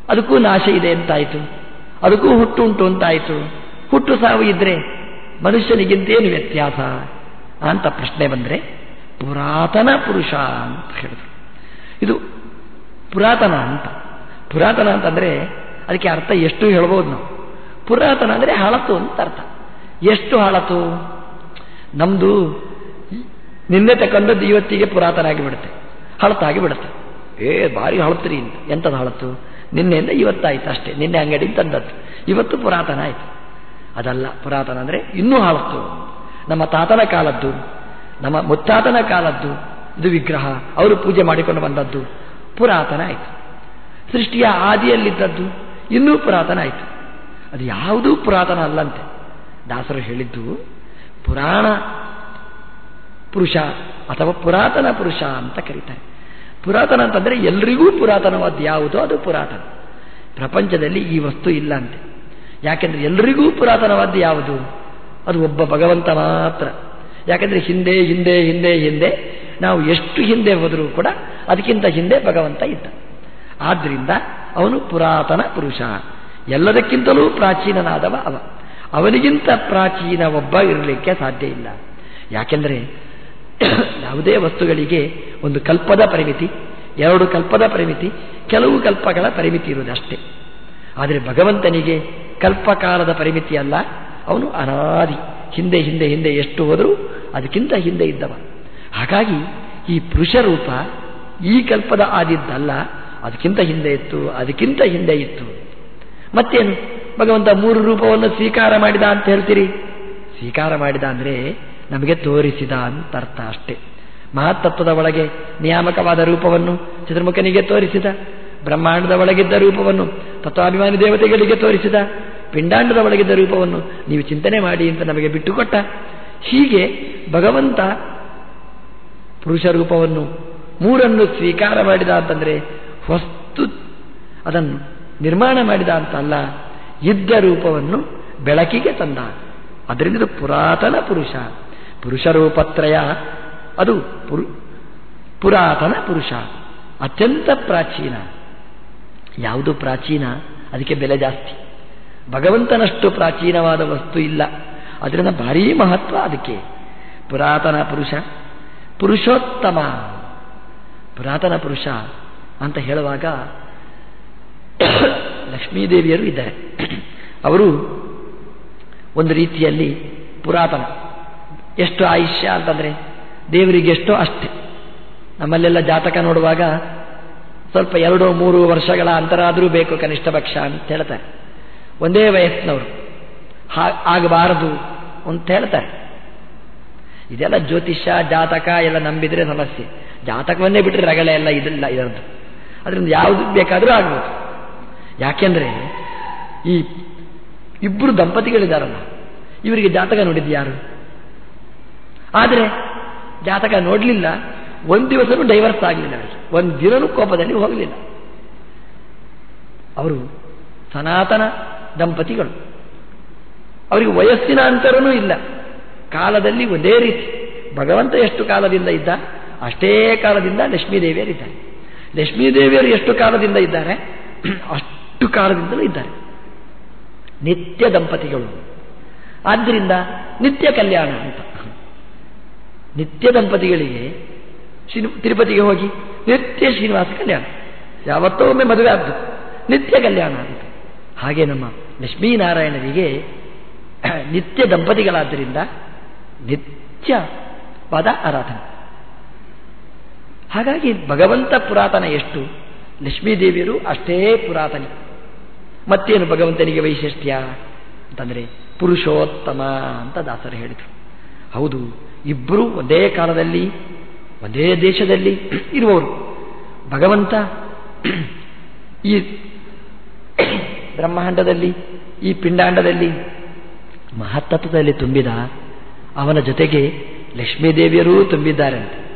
ಅದಕ್ಕೂ ನಾಶ ಇದೆ ಅಂತಾಯಿತು ಅದಕ್ಕೂ ಹುಟ್ಟು ಉಂಟು ಅಂತಾಯಿತು. ಹುಟ್ಟು ಸಾವು ಇದ್ರೆ ಮನುಷ್ಯನಿಗಿಂತೇನು ವ್ಯತ್ಯಾಸ? ಅಂತ ಪ್ರಶ್ನೆ ಬಂದರೆ ಪುರಾತನ ಪುರುಷ ಅಂತ ಹೇಳಿದ್ರು. ಇದು ಪುರಾತನ ಅಂತ. ಪುರಾತನ ಅಂತಂದರೆ ಅದಕ್ಕೆ ಅರ್ಥ ಎಷ್ಟು ಹೇಳ್ಬೋದು ನಾವು. ಪುರಾತನ ಅಂದರೆ ಹಳತು ಅಂತ ಅರ್ಥ. ಎಷ್ಟು ಹಳತು ನಮ್ಮದು ನಿನ್ನೆ ತಕ್ಕಂಥದ್ದು ಇವತ್ತಿಗೆ ಪುರಾತನ ಆಗಿಬಿಡುತ್ತೆ. ಹಳತಾಗಿ ಬಿಡುತ್ತೆ ಏ, ಭಾರಿ ಹಳತ್ರಿ ಅಂತ ಎಂಥದ್ದು ಹಳತು ನಿನ್ನೆಯಿಂದ ಇವತ್ತಾಯ್ತು ಅಷ್ಟೇ. ನಿನ್ನೆ ಅಂಗಡಿ ತಂದದ್ದು. ಇವತ್ತು ಪುರಾತನ ಆಯಿತು. ಅದಲ್ಲ, ಪುರಾತನ ಅಂದರೆ ಇನ್ನೂ ಹಾಳತ್ತು ನಮ್ಮ ತಾತನ ಕಾಲದ್ದು, ನಮ್ಮ ಮುತ್ತಾತನ ಕಾಲದ್ದು, ಇದು ವಿಗ್ರಹ, ಅವರು ಪೂಜೆ ಮಾಡಿಕೊಂಡು ಬಂದದ್ದು, ಪುರಾತನ ಆಯಿತು. ಸೃಷ್ಟಿಯ ಆದಿಯಲ್ಲಿದ್ದದ್ದು ಇನ್ನೂ ಪುರಾತನ ಆಯಿತು. ಅದು ಯಾವುದೂ ಪುರಾತನ ಅಲ್ಲಂತೆ. ದಾಸರು ಹೇಳಿದ್ದು, ಪುರಾಣ ಪುರುಷ ಅಥವಾ ಪುರಾತನ ಪುರುಷ ಅಂತ ಕರೀತಾರೆ. ಪುರಾತನ ಅಂತಂದರೆ ಎಲ್ರಿಗೂ ಪುರಾತನವಾದ ಯಾವುದೋ? ಅದು ಪುರಾತನ. ಪ್ರಪಂಚದಲ್ಲಿ ಈ ವಸ್ತು ಇಲ್ಲ ಅಂತೆ. ಯಾಕೆಂದರೆ ಎಲ್ರಿಗೂ ಪುರಾತನವಾದ ಯಾವುದು? ಅದು ಒಬ್ಬ ಭಗವಂತ ಮಾತ್ರ. ಯಾಕೆಂದರೆ ಹಿಂದೆ ಹಿಂದೆ ಹಿಂದೆ ಹಿಂದೆ ನಾವು ಎಷ್ಟು ಹಿಂದೆ ಹೋದರೂ ಕೂಡ ಅದಕ್ಕಿಂತ ಹಿಂದೆ ಭಗವಂತ ಇದ್ದ. ಆದ್ದರಿಂದ ಅವನು ಪುರಾತನ ಪುರುಷ. ಎಲ್ಲದಕ್ಕಿಂತಲೂ ಪ್ರಾಚೀನನಾದವ ಅವ. ಅವನಿಗಿಂತ ಪ್ರಾಚೀನ ಒಬ್ಬ ಇರಲಿಕ್ಕೆ ಸಾಧ್ಯ ಇಲ್ಲ. ಯಾಕೆಂದರೆ (coughs) ಯಾವುದೇ ವಸ್ತುಗಳಿಗೆ ಒಂದು ಕಲ್ಪದ ಪರಿಮಿತಿ, ಎರಡು ಕಲ್ಪದ ಪರಿಮಿತಿ, ಕೆಲವು ಕಲ್ಪಗಳ ಪರಿಮಿತಿ ಇರುವುದಷ್ಟೇ ಆದರೆ ಭಗವಂತನಿಗೆ ಕಲ್ಪಕಾಲದ ಪರಿಮಿತಿ ಅಲ್ಲ, ಅವನು ಅನಾದಿ, ಹಿಂದೆ ಹಿಂದೆ ಹಿಂದೆ ಎಷ್ಟು ಹೋದರೂ ಅದಕ್ಕಿಂತ ಹಿಂದೆ ಇದ್ದವ. ಹಾಗಾಗಿ ಈ ಪುರುಷ ರೂಪ ಈ ಕಲ್ಪದ ಆದಿದ್ದಲ್ಲ, ಅದಕ್ಕಿಂತ ಹಿಂದೆ ಇತ್ತು, ಅದಕ್ಕಿಂತ ಹಿಂದೆ ಇತ್ತು. ಮತ್ತೇನು? ಭಗವಂತ ಮೂರು ರೂಪವನ್ನು ಸ್ವೀಕಾರ ಮಾಡಿದ ಅಂತ ಹೇಳ್ತೀರಿ? ಸ್ವೀಕಾರ ಮಾಡಿದ ಅಂದರೆ ನಮಗೆ ತೋರಿಸಿದ ಅಂತ ಅರ್ಥ ಅಷ್ಟೇ. ಮಹತ್ತತ್ವದ ಒಳಗೆ ನಿಯಾಮಕವಾದ ರೂಪವನ್ನು ಚಿತ್ರಮುಖನಿಗೆ ತೋರಿಸಿದ, ಬ್ರಹ್ಮಾಂಡದ ಒಳಗಿದ್ದ ರೂಪವನ್ನು ತತ್ವಾಭಿಮಾನಿ ದೇವತೆಗಳಿಗೆ ತೋರಿಸಿದ, ಪಿಂಡಾಂಡದ ಒಳಗಿದ್ದ ರೂಪವನ್ನು ನೀವು ಚಿಂತನೆ ಮಾಡಿ ಅಂತ ನಮಗೆ ಬಿಟ್ಟುಕೊಟ್ಟ. ಹೀಗೆ ಭಗವಂತ ಪುರುಷ ರೂಪವನ್ನು ಮೂರನ್ನು ಸ್ವೀಕಾರ ಮಾಡಿದ ಅಂತಂದರೆ ವಸ್ತು ಅದನ್ನು ನಿರ್ಮಾಣ ಮಾಡಿದ ಅಂತ ಅಲ್ಲ, ಇದ್ದ ರೂಪವನ್ನು ಬೆಳಕಿಗೆ ತಂದ. ಅದರಿಂದ ಪುರಾತನ ಪುರುಷ. ಪುರುಷ ರೂಪತ್ರಯ ಅದು ಪುರಾತನ ಪುರುಷ, ಅತ್ಯಂತ ಪ್ರಾಚೀನ. ಯಾವುದು ಪ್ರಾಚೀನ? ಅದಕ್ಕೆ ಬೆಲೆ ಜಾಸ್ತಿ. ಭಗವಂತನಷ್ಟು ಪ್ರಾಚೀನವಾದ ವಸ್ತು ಇಲ್ಲ. ಅದರಿಂದ ಭಾರೀ ಮಹತ್ವ ಅದಕ್ಕೆ. ಪುರಾತನ ಪುರುಷ, ಪುರುಷೋತ್ತಮ. ಪುರಾತನ ಪುರುಷ ಅಂತ ಹೇಳುವಾಗ (coughs) ಲಕ್ಷ್ಮೀದೇವಿಯರು ಇದ್ದಾರೆ. (coughs) ಅವರು ಒಂದು ರೀತಿಯಲ್ಲಿ ಪುರಾತನ. ಎಷ್ಟು ಆಯುಷ್ಯ ಅಂತಂದರೆ ದೇವರಿಗೆ ಎಷ್ಟೋ ಅಷ್ಟೇ. ನಮ್ಮಲ್ಲೆಲ್ಲ ಜಾತಕ ನೋಡುವಾಗ ಸ್ವಲ್ಪ ಎರಡು, ಮೂರು ವರ್ಷಗಳ ಅಂತರ ಆದರೂ ಬೇಕು ಕನಿಷ್ಠ ಪಕ್ಷ ಅಂತ ಹೇಳ್ತಾರೆ. ಒಂದೇ ವಯಸ್ಸಿನವರು. ಆಗಬಾರದು ಅಂತ ಹೇಳ್ತಾರೆ. ಇದೆಲ್ಲ ಜ್ಯೋತಿಷ್ಯ, ಜಾತಕ ಎಲ್ಲ ನಂಬಿದ್ರೆ ಸಮಸ್ಯೆ. ಜಾತಕವನ್ನೇ ಬಿಟ್ಟರೆ ರಗಳೆ ಎಲ್ಲ ಇದಿಲ್ಲ ಇರೋದು. ಅದರಿಂದ ಯಾವುದು ಬೇಕಾದರೂ ಆಗ್ಬೋದು. ಯಾಕೆಂದ್ರೆ ಈ ಇಬ್ಬರು ದಂಪತಿಗಳಿದ್ದಾರಲ್ಲ ಇವರಿಗೆ ಜಾತಕ ನೋಡಿದ್ದು ಯಾರು? ಆದರೆ ಜಾತಕ ನೋಡಲಿಲ್ಲ, ಒಂದು ದಿವಸನೂ ಡೈವರ್ಸ್ ಆಗಲಿಲ್ಲ ಒಂದು ದಿನನೂ ಕೋಪದಲ್ಲಿ ಹೋಗಲಿಲ್ಲ. ಅವರು ಸನಾತನ ದಂಪತಿಗಳು. ಅವರಿಗೆ ವಯಸ್ಸಿನ ಅಂತರನೂ ಇಲ್ಲ. ಕಾಲದಲ್ಲಿ ಒಂದೇ ರೀತಿ. ಭಗವಂತ ಎಷ್ಟು ಕಾಲದಿಂದ ಇದ್ದ? ಅಷ್ಟೇ ಕಾಲದಿಂದ ಲಕ್ಷ್ಮೀದೇವಿಯರಿದ್ದಾರೆ ಲಕ್ಷ್ಮೀದೇವಿಯರು ಎಷ್ಟು ಕಾಲದಿಂದ ಇದ್ದಾರೆ? (clears throat) ಅಷ್ಟು ಕಾಲದಿಂದಲೂ ಇದ್ದಾರೆ. ನಿತ್ಯ ದಂಪತಿಗಳು. ಆದ್ದರಿಂದ ನಿತ್ಯ ಕಲ್ಯಾಣ ಅಂತ. ನಿತ್ಯ ದಂಪತಿಗಳಿಗೆ ತಿರುಪತಿಗೆ ಹೋಗಿ ನಿತ್ಯ ಶ್ರೀನಿವಾಸ ಕಲ್ಯಾಣ. ಯಾವತ್ತೋ ಒಮ್ಮೆ ಮದುವೆ ಆದ್ದು ನಿತ್ಯ ಕಲ್ಯಾಣ ಅಂತ. ಹಾಗೆ ನಮ್ಮ ಲಕ್ಷ್ಮೀನಾರಾಯಣರಿಗೆ (clears throat) ನಿತ್ಯ ದಂಪತಿಗಳಾದ್ದರಿಂದ ನಿತ್ಯವಾದ ಆರಾಧನೆ. ಹಾಗಾಗಿ ಭಗವಂತ ಪುರಾತನ ಎಷ್ಟು? ಲಕ್ಷ್ಮೀದೇವಿಯರು ಅಷ್ಟೇ ಪುರಾತನಿ. ಮತ್ತೇನು ಭಗವಂತನಿಗೆ ವೈಶಿಷ್ಟ್ಯ? ಅಂತಂದರೆ ಪುರುಷೋತ್ತಮ ಅಂತ ದಾಸರು ಹೇಳಿದರು. ಹೌದು ಇಬ್ಬರು ಒಂದೇ ಕಾಲದಲ್ಲಿ, ಒಂದೇ ದೇಶದಲ್ಲಿ ಇರುವವರು. ಭಗವಂತ ಈ ಬ್ರಹ್ಮಾಂಡದಲ್ಲಿ, ಈ ಪಿಂಡಾಂಡದಲ್ಲಿ ಮಹತ್ತತ್ವದಲ್ಲಿ ತುಂಬಿದ, ಅವನ ಜೊತೆಗೆ ಲಕ್ಷ್ಮೀದೇವಿಯರೂ ತುಂಬಿದ್ದಾರಂತೆ.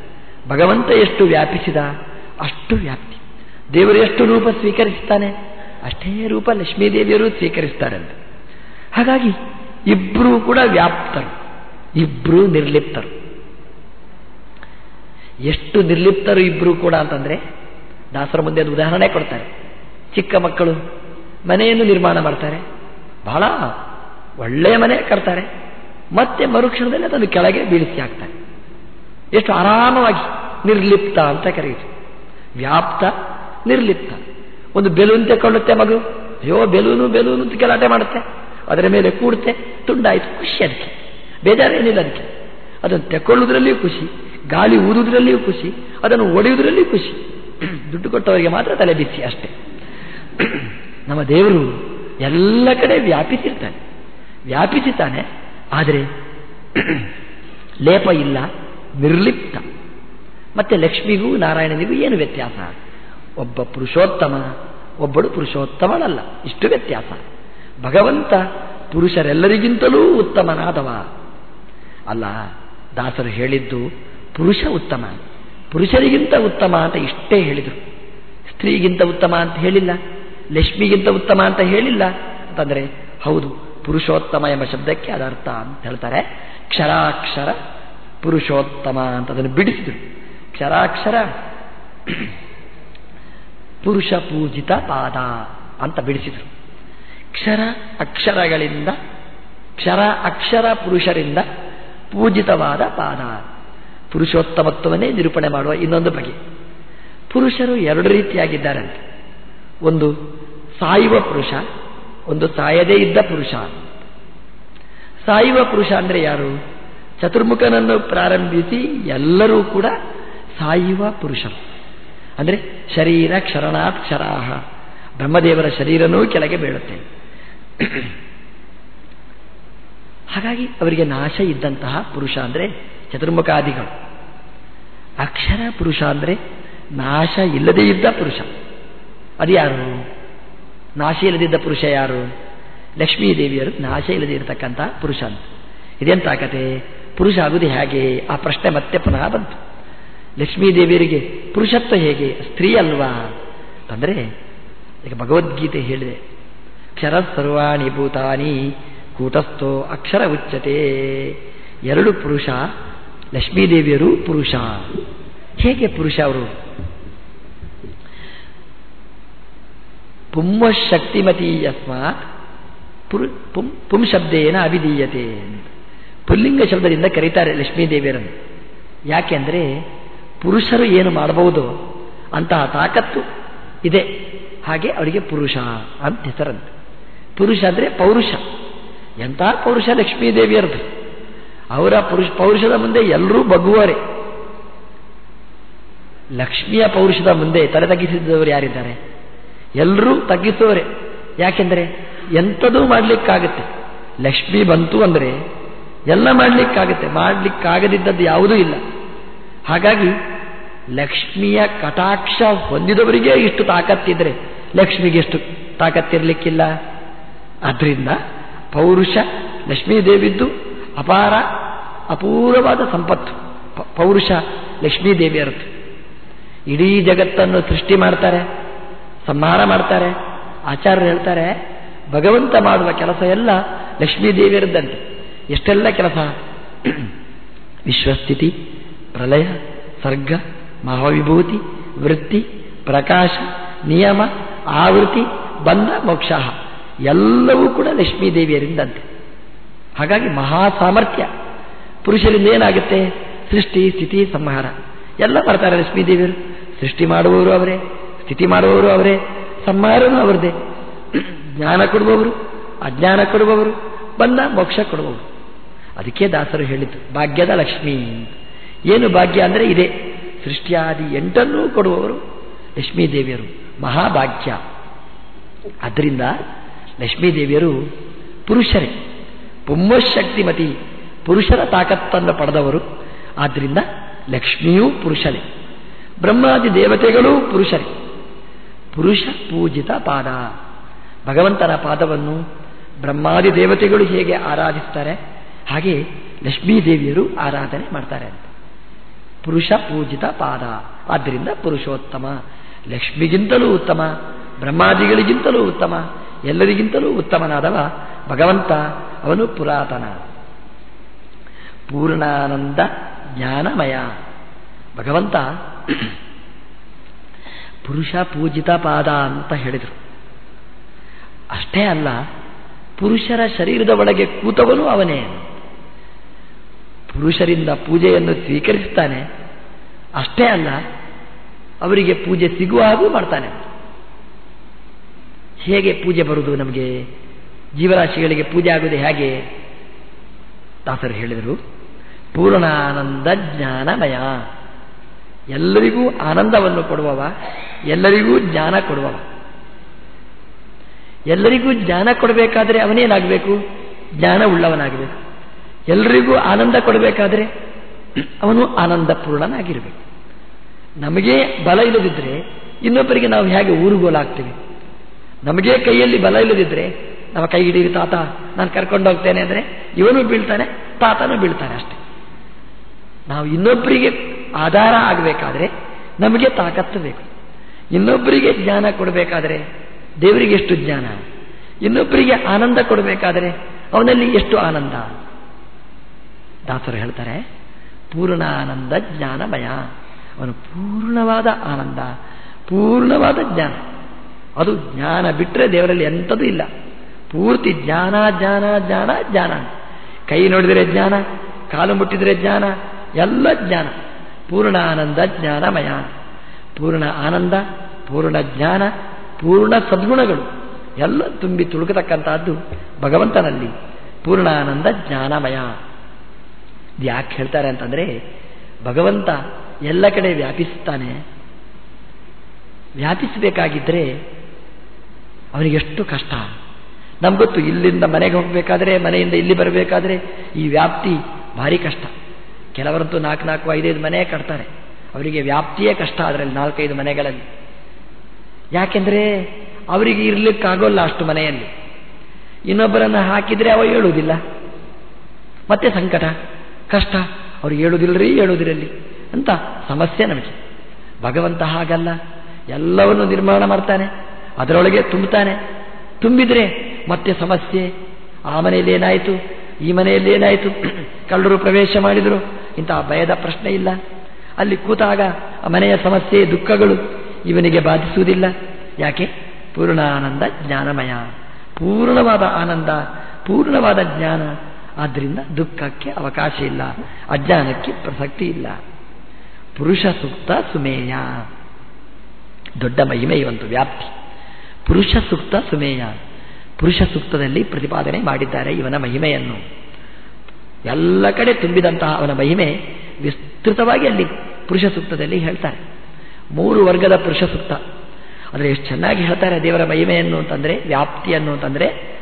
ಭಗವಂತ ಎಷ್ಟು ವ್ಯಾಪಿಸಿದ, ಅಷ್ಟು ವ್ಯಾಪ್ತಿ. ದೇವರು ಎಷ್ಟು ರೂಪ ಸ್ವೀಕರಿಸ್ತಾನೆ, ಅಷ್ಟೇ ರೂಪ ಲಕ್ಷ್ಮೀದೇವಿಯರು ಸ್ವೀಕರಿಸ್ತಾರಂತೆ. ಹಾಗಾಗಿ ಇಬ್ಬರೂ ಕೂಡ ವ್ಯಾಪ್ತರು. ಇಬ್ಬರೂ ನಿರ್ಲಿಪ್ತರು. ಎಷ್ಟು ನಿರ್ಲಿಪ್ತರು ಇಬ್ರು ಕೂಡ ಅಂತಂದ್ರೆ ದಾಸರ ಮುಂದೆ ಅದು ಉದಾಹರಣೆ ಕೊಡ್ತಾರೆ. ಚಿಕ್ಕ ಮಕ್ಕಳು ಮನೆಯನ್ನು ನಿರ್ಮಾಣ ಮಾಡ್ತಾರೆ. ಬಹಳ ಒಳ್ಳೆಯ ಮನೆ ಕಟ್ತಾರೆ. ಮತ್ತೆ ಮರುಕ್ಷಣದಲ್ಲಿ ಅದನ್ನು ಕೆಳಗೆ ಬೀಳಿಸಿ ಹಾಕ್ತಾರೆ. ಎಷ್ಟು ಆರಾಮವಾಗಿ ನಿರ್ಲಿಪ್ತ ಅಂತ ಕರೆಯಿತು ವ್ಯಾಪ್ತ ನಿರ್ಲಿಪ್ತ. ಒಂದು ಬೆಲೂನ್ ತೆಕ್ಕೊಳ್ಳುತ್ತೆ ಮಗು. ಅಯ್ಯೋ, ಬೆಲೂನು ಬೆಲೂನು ಅಂತ ಕೆಲಾಟೆ ಮಾಡುತ್ತೆ. ಅದರ ಮೇಲೆ ಕೂಡುತ್ತೆ. ತುಂಡಾಯಿತು. ಖುಷಿ ಅದಕ್ಕೆ. ಬೇಜಾರೇನಿಲ್ಲ ಅದಕ್ಕೆ. ಅದನ್ನು ತೆಕ್ಕೊಳ್ಳುವುದರಲ್ಲಿಯೂ ಖುಷಿ, ಗಾಳಿ ಊದುವುದರಲ್ಲಿಯೂ ಖುಷಿ, ಅದನ್ನು ಒಡೆಯುವುದರಲ್ಲಿಯೂ ಖುಷಿ. ದುಡ್ಡು ಕೊಟ್ಟವರಿಗೆ ಮಾತ್ರ ತಲೆ ಬಿಸಿ ಅಷ್ಟೇ. ನಮ್ಮ ದೇವರು ಎಲ್ಲ ಕಡೆ ವ್ಯಾಪಿಸಿರ್ತಾನೆ. ವ್ಯಾಪಿಸಿತಾನೆ, ಆದರೆ ಲೇಪ ಇಲ್ಲ, ನಿರ್ಲಿಪ್ತ. ಮತ್ತೆ ಲಕ್ಷ್ಮಿಗೂ ನಾರಾಯಣನಿಗೂ ಏನು ವ್ಯತ್ಯಾಸ? ಒಬ್ಬ ಪುರುಷೋತ್ತಮ, ಒಬ್ಬಳು ಪುರುಷೋತ್ತಮಳಲ್ಲ ಇಷ್ಟು ವ್ಯತ್ಯಾಸ. ಭಗವಂತ ಪುರುಷರೆಲ್ಲರಿಗಿಂತಲೂ ಉತ್ತಮನಾದವ. ಅಲ್ಲ, ದಾಸರು ಹೇಳಿದ್ದು ಪುರುಷ ಉತ್ತಮ. ಪುರುಷರಿಗಿಂತ ಉತ್ತಮ ಅಂತ ಇಷ್ಟೇ ಹೇಳಿದರು. ಸ್ತ್ರೀಗಿಂತ ಉತ್ತಮ ಅಂತ ಹೇಳಿಲ್ಲ. ಲಕ್ಷ್ಮಿಗಿಂತ ಉತ್ತಮ ಅಂತ ಹೇಳಿಲ್ಲ. ಅಂತಂದರೆ, ಹೌದು, ಪುರುಷೋತ್ತಮ ಎಂಬ ಶಬ್ದಕ್ಕೆ ಅದರ್ಥ ಅಂತ ಹೇಳ್ತಾರೆ. ಕ್ಷರಾಕ್ಷರ ಪುರುಷೋತ್ತಮ ಅಂತ ಅದನ್ನು ಬಿಡಿಸಿದರು. ಕ್ಷರಾಕ್ಷರ ಪುರುಷ ಪೂಜಿತ ಪಾದ ಅಂತ ಬಿಡಿಸಿದರು. ಕ್ಷರ ಅಕ್ಷರಗಳಿಂದ, ಕ್ಷರ ಅಕ್ಷರ ಪುರುಷರಿಂದ ಪೂಜಿತವಾದ ಪಾದ ಪುರುಷೋತ್ತಮತ್ವವನ್ನೇ ನಿರೂಪಣೆ ಮಾಡುವ ಇನ್ನೊಂದು ಬಗೆ. ಪುರುಷರು ಎರಡು ರೀತಿಯಾಗಿದ್ದಾರಂತೆ. ಒಂದು ಸಾಯುವ ಪುರುಷ, ಒಂದು ಸಾಯದೇ ಇದ್ದ ಪುರುಷ. ಸಾಯುವ ಪುರುಷ ಅಂದರೆ ಯಾರು? ಚತುರ್ಮುಖನನ್ನು ಪ್ರಾರಂಭಿಸಿ ಎಲ್ಲರೂ ಕೂಡ ಸಾಯುವ ಪುರುಷರು. ಅಂದರೆ ಶರೀರ ಕ್ಷರಣಾತ್ ಕ್ಷರಾಹ ಬ್ರಹ್ಮದೇವರ ಶರೀರನೂ ಕೆಳಗೆ ಬೀಳುತ್ತೆ. ಹಾಗಾಗಿ ಅವರಿಗೆ ನಾಶ ಇದ್ದಂತಹ ಪುರುಷ ಅಂದರೆ ಚತುರ್ಮುಖಾದಿಗಳು. ಅಕ್ಷರ ಪುರುಷ ಅಂದರೆ ನಾಶ ಇಲ್ಲದೇ ಇದ್ದ ಪುರುಷ. ಅದು ಯಾರು? ನಾಶ ಇಲ್ಲದಿದ್ದ ಪುರುಷ ಯಾರು? ಲಕ್ಷ್ಮೀದೇವಿಯರು ನಾಶ ಇಲ್ಲದೆ ಇರತಕ್ಕಂಥ ಪುರುಷ ಅಂತ. ಇದೆಂತ ಕತೆ ಪುರುಷ ಆಗುವುದು ಹೇಗೆ? ಆ ಪ್ರಶ್ನೆ ಮತ್ತೆ ಪುನಃ ಬಂತು. ಲಕ್ಷ್ಮೀದೇವಿಯರಿಗೆ ಪುರುಷತ್ವ ಹೇಗೆ? ಸ್ತ್ರೀ ಅಲ್ವಾ? ಅಂದರೆ ಈಗ ಭಗವದ್ಗೀತೆ ಹೇಳಿದೆ. ಕ್ಷರ ಸರ್ವಾಣಿ ಭೂತಾನಿ ಕೂಟಸ್ಥೋ ಅಕ್ಷರ ಉಚ್ಚತೆ. ಎರಡು ಪುರುಷ, ಲಕ್ಷ್ಮೀದೇವಿಯರು ಪುರುಷ. ಹೇಗೆ ಪುರುಷ ಅವರು? ಪುಂವ ಶಕ್ತಿಮತಿ ಯಸ್ಮಾತ್ ಪುಂ ಪುಂಶಬ್ದೇನ ಅವಿಧೀಯತೆ ಪುಲ್ಲಿಂಗ ಶಬ್ದದಿಂದ ಕರೀತಾರೆ ಲಕ್ಷ್ಮೀದೇವಿಯರನ್ನು. ಯಾಕೆಂದರೆ ಪುರುಷರು ಏನು ಮಾಡಬಹುದು ಅಂತಹ ತಾಕತ್ತು ಇದೆ. ಹಾಗೆ ಅವರಿಗೆ ಪುರುಷ ಅಂತ ಹೆಸರಂತೆ. ಪುರುಷ ಅಂದರೆ ಪೌರುಷ. ಎಂಥ ಪೌರುಷ ಲಕ್ಷ್ಮೀದೇವಿಯರದು ಅವರ ಪುರುಷ ಪೌರುಷದ ಮುಂದೆ ಎಲ್ಲರೂ ಬಗ್ಗುವರೆ ಲಕ್ಷ್ಮಿಯ ಪೌರುಷದ ಮುಂದೆ ತಲೆ ತಗ್ಗಿಸಿದವರು ಯಾರಿದ್ದಾರೆ? ಎಲ್ಲರೂ ತಗ್ಗಿಸುವರೆ ಯಾಕೆಂದರೆ ಎಂಥದೂ ಮಾಡಲಿಕ್ಕಾಗುತ್ತೆ. ಲಕ್ಷ್ಮಿ ಬಂತು ಅಂದರೆ ಎಲ್ಲ ಮಾಡಲಿಕ್ಕಾಗುತ್ತೆ. ಮಾಡಲಿಕ್ಕಾಗದಿದ್ದದ್ದು ಯಾವುದೂ ಇಲ್ಲ. ಹಾಗಾಗಿ ಲಕ್ಷ್ಮಿಯ ಕಟಾಕ್ಷ ಹೊಂದಿದವರಿಗೆ ಇಷ್ಟು ತಾಕತ್ತಿದ್ರೆ ಲಕ್ಷ್ಮಿಗೆ ಎಷ್ಟು ತಾಕತ್ತಿರಲಿಕ್ಕಿಲ್ಲ. ಆದ್ದರಿಂದ ಪೌರುಷ, ಲಕ್ಷ್ಮೀದೇವಿದ್ದು ಅಪಾರ, ಅಪೂರ್ವವಾದ ಸಂಪತ್ತು. ಪೌರುಷ ಲಕ್ಷ್ಮೀದೇವಿಯರದ್ದು ಇಡೀ ಜಗತ್ತನ್ನು ಸೃಷ್ಟಿ ಮಾಡ್ತಾರೆ, ಸಂಹಾರ ಮಾಡ್ತಾರೆ, ಆಚಾರ್ಯರು ಹೇಳ್ತಾರೆ, ಭಗವಂತ ಮಾಡುವ ಕೆಲಸ ಎಲ್ಲ ಲಕ್ಷ್ಮೀದೇವಿಯರದ್ದಂತೆ ಎಷ್ಟೆಲ್ಲ ಕೆಲಸ? ವಿಶ್ವಸ್ಥಿತಿ, ಪ್ರಲಯ, ಸರ್ಗ, ಮಹಾವಿಭೂತಿ, ವೃತ್ತಿ, ಪ್ರಕಾಶ, ನಿಯಮ, ಆವೃತ್ತಿ, ಬಂಧ ಮೋಕ್ಷ ಎಲ್ಲವೂ ಕೂಡ ಲಕ್ಷ್ಮೀದೇವಿಯರಿಂದಂತೆ ಹಾಗಾಗಿ ಮಹಾ ಸಾಮರ್ಥ್ಯ. ಪುರುಷರಿಂದ ಏನಾಗುತ್ತೆ? ಸೃಷ್ಟಿ, ಸ್ಥಿತಿ, ಸಂಹಾರ. ಎಲ್ಲ ಮಾಡ್ತಾರೆ ಲಕ್ಷ್ಮೀದೇವಿಯರು ಸೃಷ್ಟಿ ಮಾಡುವವರು ಅವರೇ, ಸ್ಥಿತಿ ಮಾಡುವವರು ಅವರೇ, ಸಂಹಾರನೂ ಅವರದೇ. ಜ್ಞಾನ ಕೊಡುವವರು, ಅಜ್ಞಾನ ಕೊಡುವವರು, ಬಂದ ಮೋಕ್ಷ ಕೊಡುವವರು. ಅದಕ್ಕೆ ದಾಸರು ಹೇಳಿದ್ದು, ಭಾಗ್ಯದ ಲಕ್ಷ್ಮೀ. ಏನು ಭಾಗ್ಯ ಅಂದರೆ ಇದೆ. ಸೃಷ್ಟಿಯಾದಿ ಎಂಟನ್ನೂ ಕೊಡುವವರು ಲಕ್ಷ್ಮೀದೇವಿಯರು ಮಹಾಭಾಗ್ಯ. ಆದ್ದರಿಂದ ಲಕ್ಷ್ಮೀದೇವಿಯರು ಪುರುಷರೇ. ಪುಂವಶಕ್ತಿಮತಿ ಪುರುಷರ ತಾಕತ್ತನ್ನು ಪಡೆದವರು. ಆದ್ದರಿಂದ ಲಕ್ಷ್ಮಿಯೂ ಪುರುಷರೇ ಬ್ರಹ್ಮಾದಿ ದೇವತೆಗಳೂ ಪುರುಷರೇ. ಪುರುಷ ಪೂಜಿತ ಪಾದ. ಭಗವಂತನ ಪಾದವನ್ನು ಬ್ರಹ್ಮಾದಿ ದೇವತೆಗಳು ಹೇಗೆ ಆರಾಧಿಸ್ತಾರೆ? ಹಾಗೆ ಲಕ್ಷ್ಮೀದೇವಿಯರು ಆರಾಧನೆ ಮಾಡ್ತಾರೆ ಅಂತ. ಪುರುಷ ಪೂಜಿತ ಪಾದ. ಆದ್ದರಿಂದ ಪುರುಷೋತ್ತಮ. ಲಕ್ಷ್ಮಿಗಿಂತಲೂ ಉತ್ತಮ. ಬ್ರಹ್ಮಾದಿಗಳಿಗಿಂತಲೂ ಉತ್ತಮ, ಎಲ್ಲರಿಗಿಂತಲೂ ಉತ್ತಮನಾದವ ಭಗವಂತ, ಅವನು ಪುರಾತನ. ಪೂರ್ಣಾನಂದ ಜ್ಞಾನಮಯ. ಭಗವಂತ (clears throat) ಪುರುಷ ಪೂಜಿತ ಪಾದ ಅಂತ ಹೇಳಿದರು. ಅಷ್ಟೇ ಅಲ್ಲ, ಪುರುಷರ ಶರೀರದ ಒಳಗೆ ಕೂತವನು ಅವನೇ. ಪುರುಷರಿಂದ ಪೂಜೆಯನ್ನು ಸ್ವೀಕರಿಸುತ್ತಾನೆ ಅಷ್ಟೇ ಅಲ್ಲ, ಅವರಿಗೆ ಪೂಜೆ ಸಿಗುವ ಹಾಗೂ ಮಾಡ್ತಾನೆ. ಹೇಗೆ ಪೂಜೆ ಬರುವುದು ನಮಗೆ ಜೀವರಾಶಿಗಳಿಗೆ ಪೂಜೆ ಆಗುವುದು ಹೇಗೆ? ದಾಸರು ಹೇಳಿದರು, ಪೂರ್ಣಾನಂದ ಜ್ಞಾನಮಯ. ಎಲ್ಲರಿಗೂ ಆನಂದವನ್ನು ಕೊಡುವವ, ಎಲ್ಲರಿಗೂ ಜ್ಞಾನ ಕೊಡುವವ. ಎಲ್ಲರಿಗೂ ಜ್ಞಾನ ಕೊಡಬೇಕಾದ್ರೆ ಅವನೇನಾಗಬೇಕು? ಜ್ಞಾನ ಉಳ್ಳವನಾಗಬೇಕು ಎಲ್ಲರಿಗೂ ಆನಂದ ಕೊಡಬೇಕಾದ್ರೆ ಅವನು ಆನಂದ ಪೂರ್ಣನಾಗಿರಬೇಕು ನಮಗೆ ಬಲ ಇಲ್ಲದಿದ್ದರೆ ಇನ್ನೊಬ್ಬರಿಗೆ ನಾವು ಹೇಗೆ ಊರುಗೋಲಾಗ್ತೀವಿ? ನಮಗೆ ಕೈಯಲ್ಲಿ ಬಲ ಇಲ್ಲದಿದ್ರೆ, ನಮ್ಮ ಕೈ ಹಿಡೀರಿ ತಾತ, ನಾನು ಕರ್ಕೊಂಡು ಹೋಗ್ತೇನೆ ಅಂದರೆ ಇವನು ಬೀಳ್ತಾನೆ, ತಾತನೂ ಬೀಳ್ತಾನೆ ಅಷ್ಟೆ. ನಾವು ಇನ್ನೊಬ್ಬರಿಗೆ ಆಧಾರ ಆಗಬೇಕಾದ್ರೆ ನಮಗೆ ತಾಕತ್ತು ಬೇಕು. ಇನ್ನೊಬ್ಬರಿಗೆ ಜ್ಞಾನ ಕೊಡಬೇಕಾದ್ರೆ ದೇವರಿಗೆ ಎಷ್ಟು ಜ್ಞಾನ? ಇನ್ನೊಬ್ಬರಿಗೆ ಆನಂದ ಕೊಡಬೇಕಾದ್ರೆ ಅವನಲ್ಲಿ ಎಷ್ಟು ಆನಂದ? ದಾಸರು ಹೇಳ್ತಾರೆ, ಪೂರ್ಣ ಆನಂದ ಜ್ಞಾನಮಯ. ಅವನು ಪೂರ್ಣವಾದ ಆನಂದ, ಪೂರ್ಣವಾದ ಜ್ಞಾನ. ಅದು ಜ್ಞಾನ ಬಿಟ್ಟರೆ ದೇವರಲ್ಲಿ ಎಂಥದೂ ಇಲ್ಲ. ಪೂರ್ತಿ ಜ್ಞಾನ ಜ್ಞಾನ ಜ್ಞಾನ ಜ್ಞಾನ. ಕೈ ನೋಡಿದರೆ ಜ್ಞಾನ, ಕಾಲು ಮುಟ್ಟಿದರೆ ಜ್ಞಾನ, ಎಲ್ಲ ಜ್ಞಾನ. ಪೂರ್ಣ ಆನಂದ, ಜ್ಞಾನಮಯ. ಪೂರ್ಣ ಆನಂದ, ಪೂರ್ಣ ಜ್ಞಾನ, ಪೂರ್ಣ ಸದ್ಗುಣಗಳು. ಎಲ್ಲ ತುಂಬಿ ತುಳುಕತಕ್ಕಂಥದ್ದು ಭಗವಂತನಲ್ಲಿ. ಪೂರ್ಣಾನಂದ ಜ್ಞಾನಮಯ. ಯಾಕೆ ಹೇಳ್ತಾರೆ ಅಂತಂದರೆ, ಭಗವಂತ ಎಲ್ಲ ಕಡೆ ವ್ಯಾಪಿಸ್ತಾನೆ. ವ್ಯಾಪಿಸಬೇಕಾಗಿದ್ದರೆ ಅವನಿಗೆಷ್ಟು ಕಷ್ಟ. ನಮ್ಗೊತ್ತು ಇಲ್ಲಿಂದ ಮನೆಗೆ ಹೋಗಬೇಕಾದ್ರೆ, ಮನೆಯಿಂದ ಇಲ್ಲಿ ಬರಬೇಕಾದ್ರೆ ಈ ವ್ಯಾಪ್ತಿ ಭಾರಿ ಕಷ್ಟ. ಕೆಲವರಂತೂ ನಾಲ್ಕು ನಾಲ್ಕು, ಐದೈದು ಮನೆ ಕಟ್ತಾರೆ. ಅವರಿಗೆ ವ್ಯಾಪ್ತಿಯೇ ಕಷ್ಟ ಅದರಲ್ಲಿ ನಾಲ್ಕೈದು ಮನೆಗಳಲ್ಲಿ. ಯಾಕೆಂದರೆ ಅವರಿಗೆ ಇರಲಿಕ್ಕಾಗೋಲ್ಲ ಅಷ್ಟು ಮನೆಯಲ್ಲಿ. ಇನ್ನೊಬ್ಬರನ್ನು ಹಾಕಿದರೆ ಅವ ಹೇಳುವುದಿಲ್ಲ. ಮತ್ತೆ ಸಂಕಟ, ಕಷ್ಟ, ಅವ್ರು ಹೇಳುವುದಿಲ್ಲರಿ ಹೇಳುವುದಿರಲ್ಲಿ ಅಂತ ಸಮಸ್ಯೆ ನಮಗೆ. ಭಗವಂತ ಹಾಗಲ್ಲ, ಎಲ್ಲವನ್ನು ನಿರ್ಮಾಣ ಮಾಡ್ತಾನೆ. ಅದರೊಳಗೆ ತುಂಬುತ್ತಾನೆ ತುಂಬಿದ್ರೆ ಮತ್ತೆ ಸಮಸ್ಯೆ. ಆ ಮನೆಯಲ್ಲಿ ಏನಾಯಿತು? ಈ ಮನೆಯಲ್ಲಿ ಏನಾಯಿತು? (clears throat) ಕಳ್ಳರು ಪ್ರವೇಶ ಮಾಡಿದರು. ಇಂತಹ ಭಯದ ಪ್ರಶ್ನೆ ಇಲ್ಲ. ಅಲ್ಲಿ ಕೂತಾಗ ಆ ಮನೆಯ ಸಮಸ್ಯೆ, ದುಃಖಗಳು ಇವನಿಗೆ ಬಾಧಿಸುವುದಿಲ್ಲ. ಯಾಕೆ? ಪೂರ್ಣಾನಂದ ಜ್ಞಾನಮಯ. ಪೂರ್ಣವಾದ ಆನಂದ, ಪೂರ್ಣವಾದ ಜ್ಞಾನ. ಆದ್ದರಿಂದ ದುಃಖಕ್ಕೆ ಅವಕಾಶ ಇಲ್ಲ. ಅಜ್ಞಾನಕ್ಕೆ ಪ್ರಸಕ್ತಿ ಇಲ್ಲ. ಪುರುಷ ಸೂಕ್ತ ಸುಮೇಯ. ದೊಡ್ಡ ಮಹಿಮೆಯ ಒಂದು ವ್ಯಾಪ್ತಿ. ಪುರುಷ ಸೂಕ್ತ ಸುಮೇಯ. ಪುರುಷ ಸೂಕ್ತದಲ್ಲಿ ಪ್ರತಿಪಾದನೆ ಮಾಡಿದ್ದಾರೆ ಇವನ ಮಹಿಮೆಯನ್ನು. ಎಲ್ಲ ಕಡೆ ತುಂಬಿದಂತಹ ಅವನ ಮಹಿಮೆ ವಿಸ್ತೃತವಾಗಿ ಅಲ್ಲಿ ಪುರುಷ ಸೂಕ್ತದಲ್ಲಿ ಹೇಳ್ತಾರೆ. ಮೂರು ವರ್ಗದ ಪುರುಷ ಸೂಕ್ತ ಅಂದರೆ ಎಷ್ಟು ಚೆನ್ನಾಗಿ ಹೇಳ್ತಾರೆ ದೇವರ ಮಹಿಮೆಯನ್ನು ಅಂತಂದರೆ, ವ್ಯಾಪ್ತಿಯನ್ನು ಅಂತಂದರೆ,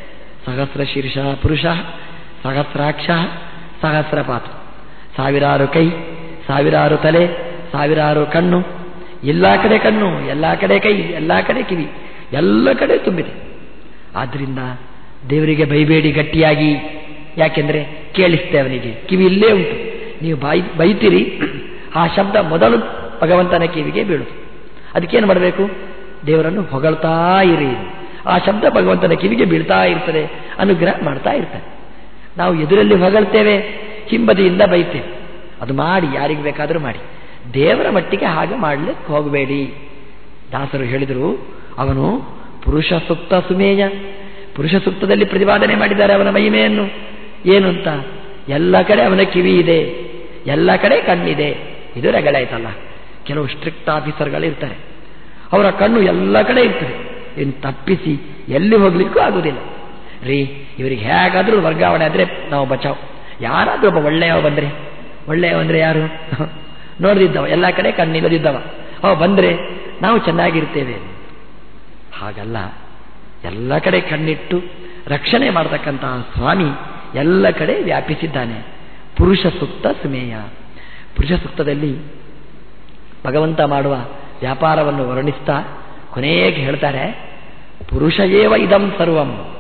ಸಹಸ್ರ ಶೀರ್ಷ ಪುರುಷ, ಸಹಸ್ರಾಕ್ಷ ಸಹಸ್ರಪಾತ ಸಾವಿರಾರು ಕೈ, ಸಾವಿರಾರು ತಲೆ, ಸಾವಿರಾರು ಕಣ್ಣು, ಎಲ್ಲ ಕಡೆ ಕಣ್ಣು, ಎಲ್ಲ ಕಡೆ ಕೈ, ಎಲ್ಲ ಕಡೆ ಕಿವಿ. ಎಲ್ಲ ಕಡೆ ತುಂಬಿದೆ. ಆದ್ದರಿಂದ ದೇವರಿಗೆ ಬೈಬೇಡಿ ಗಟ್ಟಿಯಾಗಿ. ಯಾಕೆಂದರೆ ಕೇಳಿಸ್ತೆ ಅವನಿಗೆ, ಕಿವಿ ಇಲ್ಲೇ ಉಂಟು. ನೀವು ಬೈತೀರಿ, ಆ ಶಬ್ದ ಮೊದಲು ಭಗವಂತನ ಕಿವಿಗೆ ಬೀಳುದು ಅದಕ್ಕೇನು ಮಾಡಬೇಕು? ದೇವರನ್ನು ಹೊಗಳ್ತಾ ಇರಿ. ಆ ಶಬ್ದ ಭಗವಂತನ ಕಿವಿಗೆ ಬೀಳ್ತಾ ಇರ್ತದೆ, ಅನುಗ್ರಹ ಮಾಡ್ತಾ ಇರ್ತಾನೆ. ನಾವು ಎದುರಲ್ಲಿ ಹೊಗಳ್ತೇವೆ, ಹಿಂಬದಿಯಿಂದ ಬೈತೇವೆ. ಅದು ಮಾಡಿ, ಯಾರಿಗೆ ಬೇಕಾದರೂ ಮಾಡಿ. ದೇವರ ಮಟ್ಟಿಗೆ ಹಾಗೆ ಮಾಡಲಿಕ್ಕೆ ಹೋಗಬೇಡಿ. ದಾಸರು ಹೇಳಿದರು ಅವನು ಪುರುಷ ಸುಪ್ತ ಸುಮೇಯ. ಪುರುಷ ಸುಪ್ತದಲ್ಲಿ ಪ್ರತಿಪಾದನೆ ಮಾಡಿದ್ದಾರೆ ಅವನ ಮಹಿಮೆಯನ್ನು. ಏನು ಅಂತ? ಎಲ್ಲ ಕಡೆ ಅವನ ಕಿವಿ ಇದೆ. ಎಲ್ಲ ಕಡೆ ಕಣ್ಣಿದೆ. ಇದು ಕೆಲವು ಸ್ಟ್ರಿಕ್ಟ್ ಆಫೀಸರ್ಗಳು ಇರ್ತಾರೆ ಅವರ ಕಣ್ಣು ಎಲ್ಲ ಕಡೆ ಇರ್ತದೆ. ಇನ್ನು ತಪ್ಪಿಸಿ ಎಲ್ಲಿ ಹೋಗ್ಲಿಕ್ಕೂ ಆಗುವುದಿಲ್ಲ. ರೀ, ಇವರಿಗೆ ಹೇಗಾದರೂ ವರ್ಗಾವಣೆ ಆದರೆ ನಾವು ಬಚಾವ್. ಯಾರಾದರೂ ಒಬ್ಬ ಒಳ್ಳೆಯವ ಬಂದರೆ. ಒಳ್ಳೆಯವ ಅಂದರೆ ಯಾರು? (laughs) ನೋಡ್ದಿದ್ದವ. ಎಲ್ಲ ಕಡೆ ಕಣ್ಣಿಲ್ಲದಿದ್ದವ. ಅವ ಬಂದರೆ ನಾವು ಚೆನ್ನಾಗಿರ್ತೇವೆ. ಹಾಗಲ್ಲ. ಎಲ್ಲ ಕಡೆ ಕಣ್ಣಿಟ್ಟು ರಕ್ಷಣೆ ಮಾಡತಕ್ಕಂತಹ ಸ್ವಾಮಿ ಎಲ್ಲ ಕಡೆ ವ್ಯಾಪಿಸಿದ್ದಾನೆ. ಪುರುಷ ಸುಪ್ತ ಸುಮೇಯ. ಪುರುಷ ಸುಪ್ತದಲ್ಲಿ ಭಗವಂತ ಮಾಡುವ ವ್ಯಾಪಾರವನ್ನು ವರ್ಣಿಸ್ತಾ ಕೊನೆಗೆ ಹೇಳ್ತಾರೆ, ಪುರುಷಯೇವ ಇದಂ ಸರ್ವಂ.